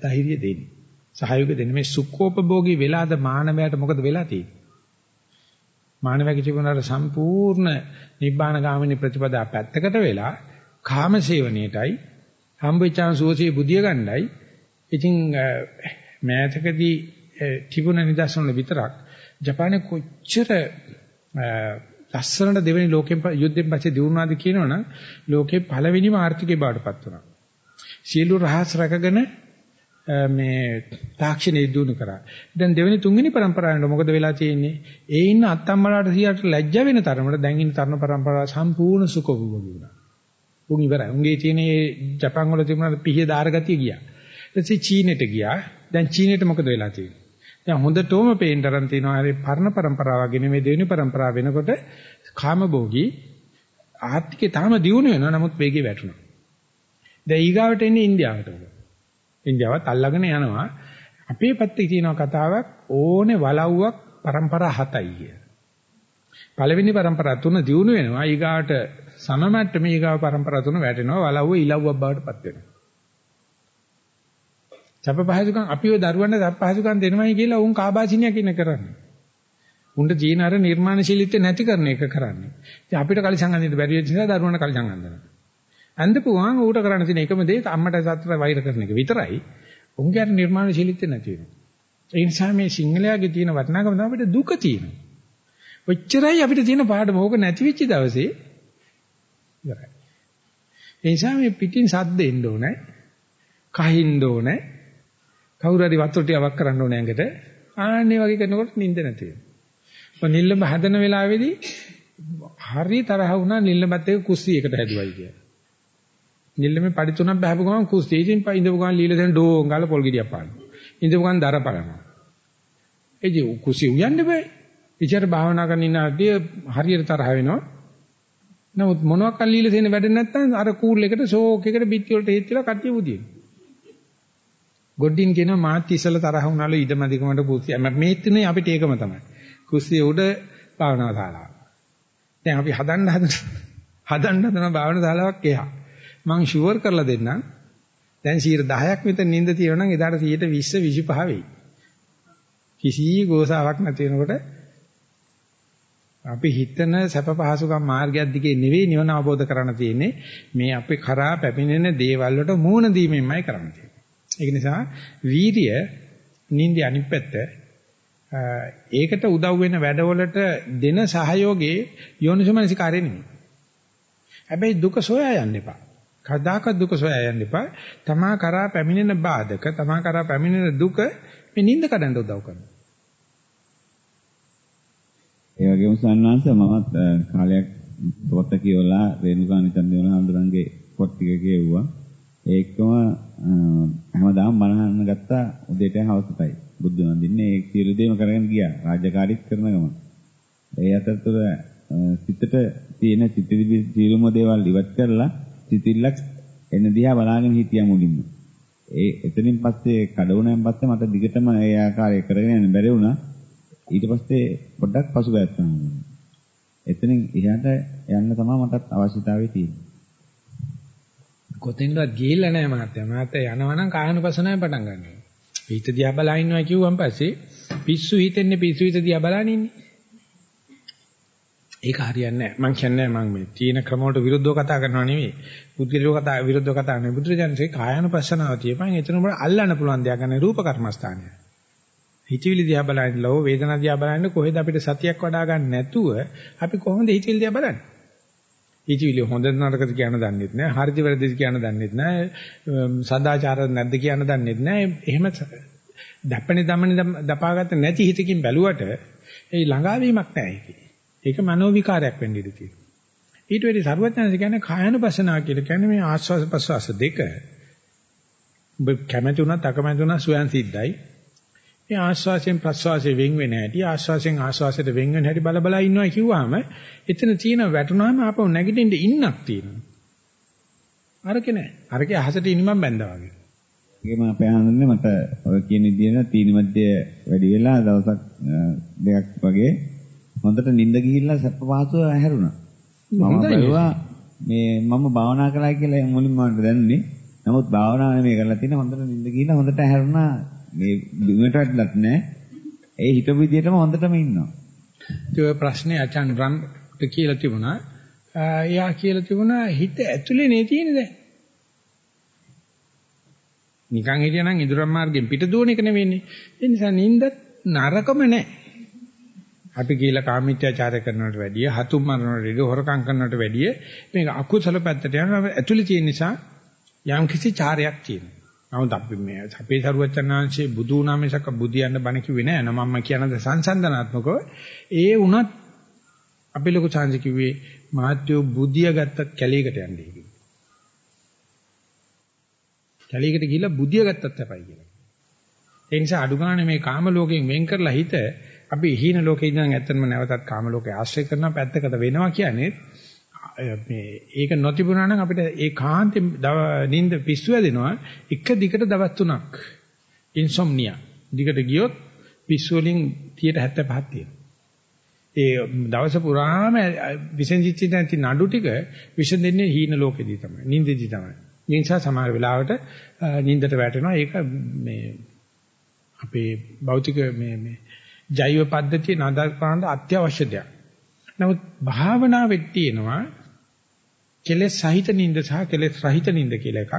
ධෛර්යය දෙන්නේ. සහයෝගය දෙන්නේ. මේ සුඛෝපභෝගී වෙලාද මානවයාට මොකද වෙලා තියෙන්නේ? මානවයාගේ ජීවනවල සම්පූර්ණ නිබ්බාන ගාමිනී ප්‍රතිපදා පැත්තකට වෙලා කාමසේවණයටයි හම්බෙච්චාන් සුවසේ බුදිය ගන්නයි ඉතින් මෑතකදී තිබුණ නිදර්ශන විතරක් ජපානයේ කොච්චර ලස්සනට දෙවෙනි ලෝකෙන් යුද්ධෙන් පස්සේ දිනුනාද කියනවනම් ලෝකේ පළවෙනිම ආර්ථිකේ බාටපත් වුණා. සියලු රහස් රැකගෙන මේ තාක්ෂණය දිනු කරා. දැන් දෙවෙනි තුන්වෙනි પરම්පරාවෙන් මොකද වෙලා තියෙන්නේ? ඒ ඉන්න අත්තම්මලාට සියයට ලැජ්ජ වෙන තරමට දැන් ඉන්න තරුණ પરම්පරාව සම්පූර්ණ සුකොබුබුලු වුණා. උන් ඉවරයි. උන්ගේ තියෙන ජපන් වල තිබුණ පිහිය දාරගතිය ගියා. ඊටසේ චීනෙට ගියා. දැන් චීනෙට මොකද වෙලා තියෙන්නේ? දැන් හොඳටම පේන්න තරම් තියෙනවා. ඒ පරණ પરම්පරාවගෙන මේ දෙවෙනි પરම්පරාව වෙනකොට කාමභෝගී ආර්ථිකේ තාම දියුණු වෙනවා. නමුත් වේගෙ වැටුණා. දැන් ඊගාවට එන්නේ ඉන්දියාවට. ඉන්දියාවත් අල්ලගෙන යනවා. අපේ පැත්තේ තියෙන කතාවක් ඕනේ වලව්වක් પરම්පරා 7යි කිය. පළවෙනි પરම්පරා තුන දිනු වෙනවා. ඊගාට සමමැට්ට මේගාව પરම්පරා තුන වැටෙනවා. වලව්ව ඉලව්වක් බවට පත් වෙනවා. සැප පහසුකම් අපිව දරුවන්ට සැප පහසුකම් දෙනවයි කියලා උන් කාබාසිනිය කියන කරන්නේ. උන්ට ජීන අර නිර්මාණශීලීත්වය නැති කරන එක කරන්නේ. ඉතින් අපිට කලිසම් අඳින්න බැරි වෙච්ච නිසා දරුවන්ට කලිසම් අඳිනවා. අඳපුවාම ඌට කරන්න තියෙන එකම දේ අම්මට සතර වෛර කරන එක විතරයි. උන්ගේ අර නිර්මාණශීලීත්වය නැති වෙනවා. ඒ නිසා මේ සිංහලයාගේ තියෙන වටිනාකම තමයි අපිට දුක තියෙනවා. ඔච්චරයි අපිට තියෙන පාඩම. ඕක නැති වෙච්ච දවසේ ඉවරයි. ඒ නිසා මේ පිටින් සද්ද එන්න ඕනේ. කහින්න ඕනේ. කවුරු හරි වතුර ටිකක් කරන්න ඕනේ ඇඟට. ආන්නේ වගේ කරනකොට නිින්ද නැති වෙනවා. නිල්ලඹ හදන වෙලාවේදී හරි තරහ වුණා නිල්ලඹත් එක්ක කුස්සියකට හැදුවයි කියලා. නිල්ලමේ පඩි තුනක් බහපු ගමන් කුස්සිය ඉතින් ඉඳපු ගමන් ලීලා දෙන ඩෝං ගාලා පොල් ගෙඩියක් පානවා. ඉඳපු ගමන් දර පලනවා. ඒ කිය කුස්සිය උයන්න බෑ. ඉච්චර භාවනා කරන ඉන්න අඩිය හරියට තරහ වෙනවා. නමුත් මොනවාක් අල්ලීලා තියෙන වැඩ නැත්නම් අර කූල් එකට ෂෝක් එකට බිත්ති වලට හේත් වෙලා කට්ටිය බුදිනවා. ගොඩින් කියන මාත් ඉස්සල තරහ වුණාලු ඉඩමදිකමට කුස්සිය. මේ තුනේ අපිට ඒකම තමයි. කුස්සිය උඩ භාවනා ශාලාව. දැන් අපි හදන්න හදන හදන්න හදන භාවනා ශාලාවක් එහා. මං ෂුවර් කරලා දෙන්නම්. දැන් 10ක් විතර නිින්ද තියෙනවා නම් එදාට 120 25 වෙයි. කිසි ගෝසාවක් නැති වෙනකොට අපි හිතන සැප පහසුකම් මාර්ගයක් දිගේ නෙවෙයි නිවන අවබෝධ කරගන්න තියෙන්නේ මේ අපේ කරා පැමිණෙන දේවල් වලට මූණ දීමෙන්මයි කරන්න තියෙන්නේ. ඒක නිසා වීරිය නින්දේ අනිත් පැත්ත ඒකට උදව් වෙන වැඩවලට දෙන සහයෝගයේ යෝනිසමනසිකාරය නෙමෙයි. හැබැයි දුක සොයා යන්න එපා. කදාක දුක සොයා යන්න එපා. තමා කරා පැමිණෙන බාධක, තමා කරා පැමිණෙන දුක මේ නිින්ද කඩන්න උදව් කරනවා. ඒ වගේම සන්නාංශ මමත් කාලයක් පොත කියවලා රේණුකා නිතන්දේවල හඳුරන්ගේ පොත් ටික කියවුවා. ඒකම හැමදාම මනහන්න ගත්තා උදේට හවසටයි. බුද්ධ වන්දින්නේ ඒ සියලු දේම කරගෙන ගියා. රාජකාරීත් කරන ගමන්. ඒ අතරතුර සිතට තියෙන සිතිවිලි සියලුම දේවල් ඉවත් කරලා සිතිල්ලක් එන දිහා බලාගෙන හිටියා මුලින්ම. ඒ එතනින් පස්සේ කඩවුණෙන් පස්සේ මට දිගටම ඒ ආකාරය කරගෙන යන්න බැරි වුණා. ඊට පස්සේ පොඩ්ඩක් පසුබෑත් වුණා. එතනින් එහාට යන්න තමයි මටත් අවශ්‍යතාවය තියෙන්නේ. කොතෙන්වත් ගිහිල්ලා නැහැ මහත්තයා. මහත්තයා යනවනම් කායනුපසනාවෙන් පටන් ගන්නවා. හිත දිහා බලා ඉන්නවා කිව්වන් පස්සේ පිස්සු හිතෙන්නේ පිස්සු හිත දිහා බලන ඉන්නේ. ඒක හරියන්නේ නැහැ. මං කියන්නේ මං මේ තීන ක්‍රම වලට විරුද්ධව කතා කරනවා නෙවෙයි. පුද්ගලිකව කතා විරුද්ධව කතා නෙවෙයි. බුදුරජාණන්සේ කායනුපසනාව තියපන් එතන උඹට අල්ලන්න පුළුවන් දෙයක් ගන්න රූප කර්මස්ථානය. හිතවිලි දිහා බලන ලෝ වේදනා දිහා බලන කොහෙද අපිට සතියක් වඩා ගන්න නැතුව අපි කොහොමද හිතවිලි දිහා බලන්නේ? හිතවිලි හොඳ නරකද කියන දන්නෙත් නැහැ. හරිද වැරදිද කියන දන්නෙත් නැහැ. සදාචාරද නැද්ද කියන දන්නෙත් නැහැ. එහෙම දැපණි දමණි දපාගත්ත නැති හිතකින් බැලුවට ඒ ළඟාවීමක් නැහැ ඒකේ. ඒක මනෝ විකාරයක් වෙන්න ඉඩ තියෙනවා. ඊට වෙඩි සරුවඥාන්ස කියන්නේ කායනුපස්සනා කියලා කියන්නේ මේ ආස්වාස ප්‍රසවාස දෙක ඔබ කැමැති වුණත් අකමැති වුණත් සුවයන් සිද්ධයි. මේ ආස්වාසයෙන් ප්‍රස්වාසයෙන් වෙන් වෙන හැටි ආස්වාසයෙන් ආස්වාසයට වෙන් වෙන හැටි බල බල ඉන්නවා කිව්වහම එතන තියෙන වැටුනහම ආපහු නැගිටින්න ඉන්නක් තියෙනවා. අරකේ නෑ. අරකේ අහසට ඉනිමම් බැඳා වගේ. ඒකම අපේ ආනන්දනේ මට ඔය කියන විදිහට තීනි මැද්දේ වැඩි වෙලා දවසක් දෙකක් වගේ හොඳට නිින්ද ගිහිල්ලා සැප පහසුව ඇහැරුණා. මම බැලුවා මේ මම භාවනා කළා කියලා මුලින්ම මට දැනුනේ. නමුත් භාවනාව නෙමෙයි කරලා තියෙන්නේ හොඳට නිින්ද ගිහිල්ලා හොඳට ඇහැරුණා. මේ බිමට වැටලත් නැහැ. ඒ හිතපු විදිහටම හොඳටම ඉන්නවා. ඒ ප්‍රශ්නේ අචන් රන් කියලා තිබුණා. එයා කියලා තිබුණා හිත ඇතුලේ නේ තියෙන්නේ දැන්. නිකන් හිටියනම් ඉදුරම් මාර්ගෙන් පිට දුවන එක නෙවෙන්නේ. ඒ නිසා නිින්දත් නරකම නැහැ. අපි කියලා කාමීත්‍යාචාරය කරනවට වැඩිය, හතුම් මරනවට වැඩිය, හොරකම් කරනවට වැඩිය මේක අකුසල පැත්තට යනවා. ඇතුලේ තියෙන නිසා යම් කිසි චාරයක් තියෙනවා. නමුත් අපි මේ අපේ සරුවචනාංශයේ බුදු නාමයසක බුදියන්න බණ කිව්වේ නෑ. නමම්ම කියනද සංසන්දනාත්මකව ඒ වුණත් අපි ලොකු chance කිව්වේ මහත්යෝ බුදිය ගත්තත් කැලේකට යන්නේ කියලා. කැලේකට ගිහිල්ලා බුදිය ගත්තත් අපයි කියලා. ඒ නිසා අඩු ගන්න මේ කාම ලෝකයෙන් වෙන් කරලා හිත අපි හීන ලෝකේ ඉඳන් ඇත්තම නැවතත් කාම ලෝකේ ආශ්‍රය කරන පැත්තකට වෙනවා කියන්නේ මේ ඒක නොතිබුණා නම් අපිට ඒ කාන්තේ නිින්ද පිස්සු වැදෙනවා එක දිගට දවස් තුනක්. ඉන්සොම්නියා දිගට ගියොත් පිස්සු වලින් 75ක් තියෙනවා. ඒ දවස පුරාම විසඳිච්ච නැති නඩු ටික විසඳෙන්නේ හීන ලෝකෙදී තමයි නිින්දෙදී තමයි. ඒ නිසා සමහර වෙලාවට නිින්දට වැටෙනවා. ඒක මේ අපේ භෞතික මේ මේ ජෛව පද්ධතිය නදා කරන්න අත්‍යවශ්‍ය දෙයක්. නමුත් භාවනාවෙත් තියෙනවා කෙලෙස් සහිත නිින්ද සහ කෙලෙස් රහිත නිින්ද කියලා එකක්.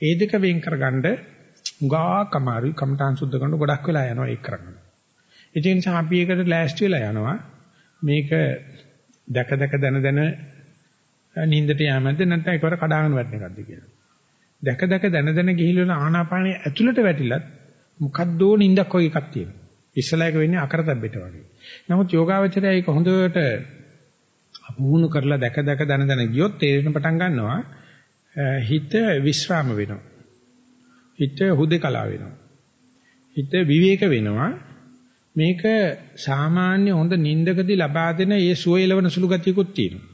ඒ දෙක වෙන් කරගන්න උගාක් අමාරුයි කමඨාන් සුද්ධ කරන ගොඩක් වෙලා යනවා ඒක කරන්න. ඒ නිසා අපි ඒකට ලෑස්ති වෙලා යනවා. මේක දැක දැක දන දන නිින්දට යෑමද නැත්නම් එකවර කඩාගෙන වැටෙන එකක්ද කියලා. දැක දැක දන දන ගිහිල්ලා ආනාපානයේ ඇතුළට වැටිලත් මොකද්දෝ නිින්දක් වගේ එකක් තියෙනවා. ඉස්සලා එක වෙන්නේ අකරතැබ්බෙට වගේ. නමුත් යෝගාවචරය ඒක හොඳට පුහුණු කරලා දැක දැක දන දන ගියොත් තේරෙන පටන් ගන්නවා හිත විශ්‍රාම වෙනවා. හිත හුදේකලා වෙනවා. හිත විවේක වෙනවා. මේක සාමාන්‍ය හොඳ නිින්දකදී ලබා දෙන ඒ සුවයලවන සුළු ගතියකුත් තියෙනවා.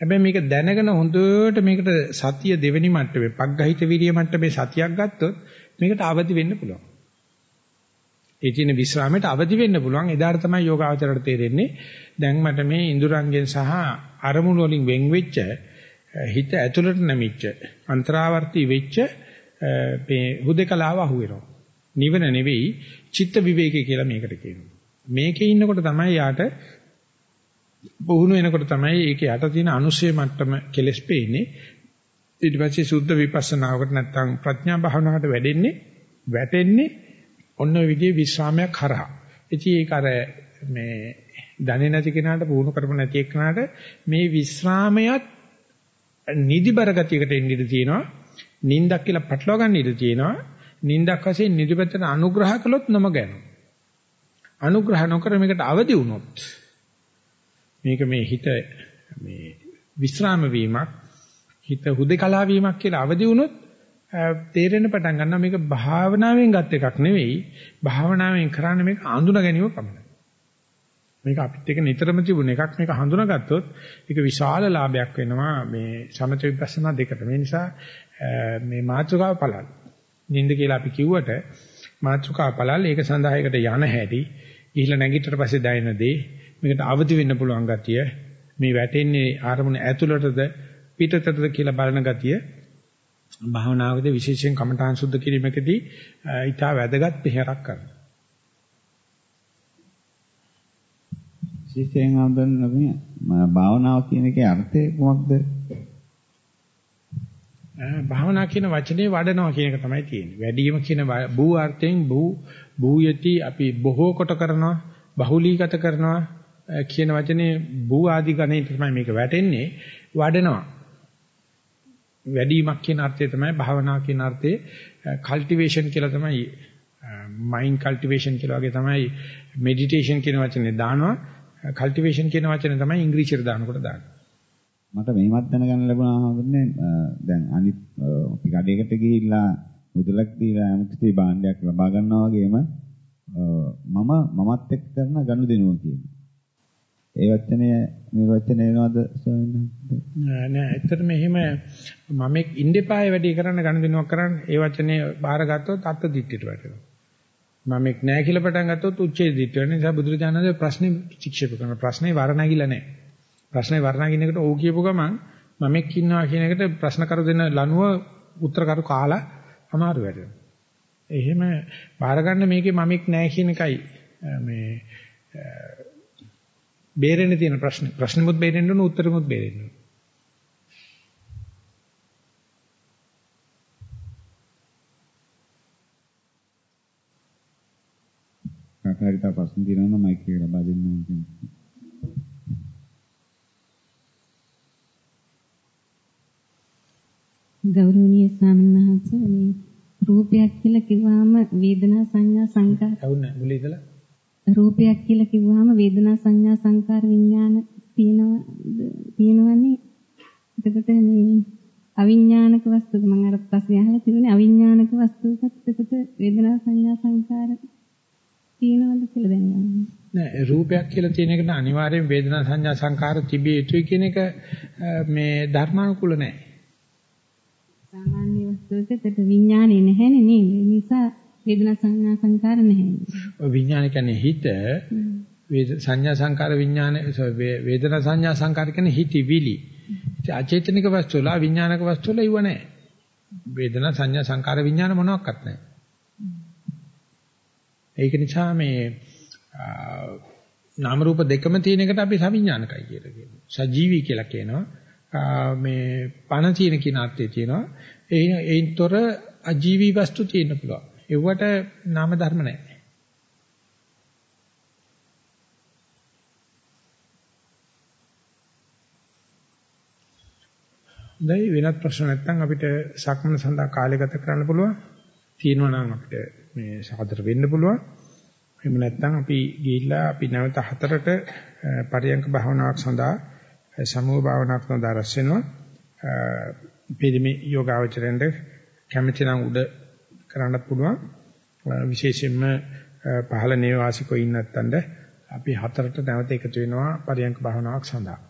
හැබැයි මේක දැනගෙන හොඳට මේකට සතිය දෙවෙනි මට්ටමේ පග්ගහිත විරිය මට්ටමේ සතියක් ගත්තොත් මේකට අවදි වෙන්න පුළුවන්. ඒ තියෙන විශ්‍රාමයට අවදි වෙන්න පුළුවන්. එදාට තමයි යෝගාචරයට තේරෙන්නේ. දැන් මට මේ ඉඳුරංගෙන් සහ අරමුණු වලින් වෙන් වෙච්ච හිත ඇතුළට නැමිච්ච අන්තරාවර්ති වෙච්ච මේ හුදකලාව අහු වෙනවා. නිවන නෙවෙයි චිත්ත විවේකී කියලා මේකට කියනවා. මේකේ ඉන්නකොට තමයි යාට පුහුණු වෙනකොට තමයි ඒකේ යට තියෙන අනුශය මට්ටම කෙලස් පේන්නේ. ඊට පස්සේ සුද්ධ විපස්සනාවකට නැත්තම් ප්‍රඥා භාවනාවට වැඩෙන්නේ වැටෙන්නේ ඔන්න ඔය විදිහේ විශ්‍රාමයක් හරහා. ඉතින් ඒක අර මේ දන්නේ නැති කෙනාට පුහුණු කරපො නැති එක්කනට මේ විශ්‍රාමයත් නිදිබර ගතියකට එන්න ඉඩ තියෙනවා. නින්දක් කියලා පටලවා ගන්න ඉඩ තියෙනවා. නින්දක් වශයෙන් නිදිපතට අනුග්‍රහ කළොත් නම ගන්නවා. අනුග්‍රහ නොකර මේකට අවදි වුණොත් මේක මේ හිත මේ විශ්‍රාම වීමක් හිත හුදකලා වීමක් කියලා අවදි වුණොත් තේරෙන්න පටන් ගන්නවා මේක භාවනාවෙන් ගත් එකක් නෙවෙයි. භාවනාවෙන් කරන්නේ මේක හඳුනා ගැනීම පමණයි. මේක අපිත් එක්ක නිතරම තිබුණ එකක්. මේක හඳුනාගත්තොත් ඒක විශාල ලාභයක් වෙනවා මේ සමථ විපස්සනා දෙකට. මේ නිසා මේ මාත්‍රකාව පළල්. නින්ද කියලා අපි කිව්වට මාත්‍රකාව පළල්. ඒක සඳහා එකට යන හැටි. ගිහිල්ලා නැගිටට පස්සේ දැනෙන දේ. මේකට අවදි වෙන්න පුළුවන් ගතිය. මේ වැටෙන්නේ ආරමුණ ඇතුළටද පිටතටද කියලා බලන ගතිය. භාවනාවකදී විශේෂයෙන් කමඨාන් සුද්ධ කිරීමකදී ඊටා වැදගත් පියවරක් කරනවා. විශේෂයෙන් හඳුන්වන්නේ භාවනාව කියන එකේ අර්ථය කොහොමද? භාවනා කියන වචනේ වඩනවා කියන එක තමයි තියෙන්නේ. වැඩිම කියන බූ අර්ථයෙන් බූ බූයති අපි බොහෝ කොට කරනවා, බහුලීගත කරනවා කියන වචනේ බූ ආදි ගණේ තමයි මේක වැටෙන්නේ. වඩනවා. වැඩිමක් කියන අර්ථය තමයි භාවනා කියන අර්ථයේ. කල්ටිවේෂන් කියලා තමයි මයින්ඩ් කල්ටිවේෂන් කියලා වගේ තමයි මෙඩිටේෂන් කියන වචනේ දානවා. කල්ටිවේෂන් කියන වචනේ තමයි ඉංග්‍රීසියට දානකොට දාන්නේ. මට මේවත් දැනගන්න ලැබුණා හඳුන්නේ දැන් අනිත් අපි කඩේකට ගිහිල්ලා මුදලක් දීලා යම් කිසි භාණ්ඩයක් ලබා ගන්නවා වගේම මම මමත් එක්ක කරන ගනුදෙනුව කියන්නේ ඒ වචනය නිර්වචනය වෙනවද ස්වාමීන් නෑ නෑ ඇත්තටම එහෙම මම ඉන්දපාය වැඩි කරන්න ගණදිනුවක් කරන්න ඒ වචනේ බාරගත්තොත් අත්ත දිට්ඨියට වැටෙනවා. මම එක් නෑ කියලා පටන් ගත්තොත් උච්චේ දිට්ඨිය වෙන නිසා බුදුරජාණන්ගේ ප්‍රශ්නේ වික්ෂේප කරන ප්‍රශ්නේ වර්ණගිල නෑ. ප්‍රශ්නේ වර්ණගින එකට ඕ කියපු ගමන් මම එක් ඉන්නවා කියන එකට ප්‍රශ්න කරු දෙන ලනුව උත්තර කරු කාලා අමාරු වැඩෙනවා. එහෙම බාර ගන්න මේකේ මම එක් නෑ කියන එකයි මේ බේරෙන්න තියෙන ප්‍රශ්න. ප්‍රශ්නෙමුත් බේරෙන්න ඕන උත්තරෙමුත් බේරෙන්න ඕන. කාකාරිත ප්‍රශ්න තියෙනවා නම් මයික් එක ලබා දෙන්න ඕන. ගෞරවනීය ස්වාමීන් වහන්සේ මේ රූපයක් කියලා කිව්වහම වේදනා සංඥා සංකාර ඇහුන්නේ මුලින් ඉඳලා රූපයක් කියලා කිව්වහම වේදනා සංඥා සංකාර විඥාන තියෙනවා තියෙනවනේ එතකොට මේ අවිඥානික වස්තුක මම අර ප්‍රශ්නේ අහලා තිබුණේ අවිඥානික වස්තුකත් එතකොට වේදනා සංඥා සංකාර තියෙනවද කියලා දැනගන්න. නෑ රූපයක් කියලා තියෙන එකට අනිවාර්යෙන් වේදනා සංඥා සංකාර තිබිය යුතුයි කියන එක මේ ධර්මානුකූල නෑ. සාමාන්‍ය වස්තුවකට විඥානේ නැහැනේ නේද? නිසා වේදනා සංඥා සංකාර නැහැ. ඔය විඥාන කියන්නේ හිත සංඥා සංකාර විඥාන වේදනා සංඥා සංකාර කියන්නේ හිතවිලි. අචේතනික වස්තු වල විඥානික වස්තු වල ඉව නැහැ. වේදනා සංඥා සංකාර විඥාන මොනවත් නැහැ. ඒක නිසා මේ නාම රූප දෙකම තියෙන එකට අපි සවිඥානිකයි කියලා කියනවා. සජීවී කියලා කියනවා. මේ පණ තියෙන අර්ථය තියෙනවා. ඒ ඒතොර අජීවී වස්තු තියෙන්න පුළුවන්. ඒවට නාම ධර්ම නැහැ. දැන් වෙනත් ප්‍රශ්න නැත්නම් අපිට සක්මන සඳහා කාලය ගත කරන්න පුළුවන්. තියෙනවා නම් අපිට මේ සාදර වෙන්න පුළුවන්. එහෙම නැත්නම් අපි ගිහිල්ලා අපි නැවත හතරට පරියංක භාවනාවක් සඳහා සමූහ භාවනාවක් සඳහා රැස් වෙනවා. පිළිමි යෝගාවචරෙන්ද කැමති නම් උඩ කරන්න පුළුවන්. විශේෂයෙන්ම පහළ නේවාසිකෝ ඉන්න නැත්තඳ අපි හතරට නැවත එකතු වෙනවා පරියංක භාවනාවක් සඳහා.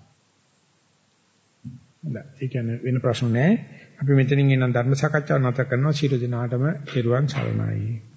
හොඳයි. ඒ කියන්නේ වෙන ප්‍රශ්න නැහැ. අපි මෙතනින් එනම් ධර්ම සාකච්ඡාව නැවත කරනවා. ශිරු දිනාටම පෙරුවන් සරණයි.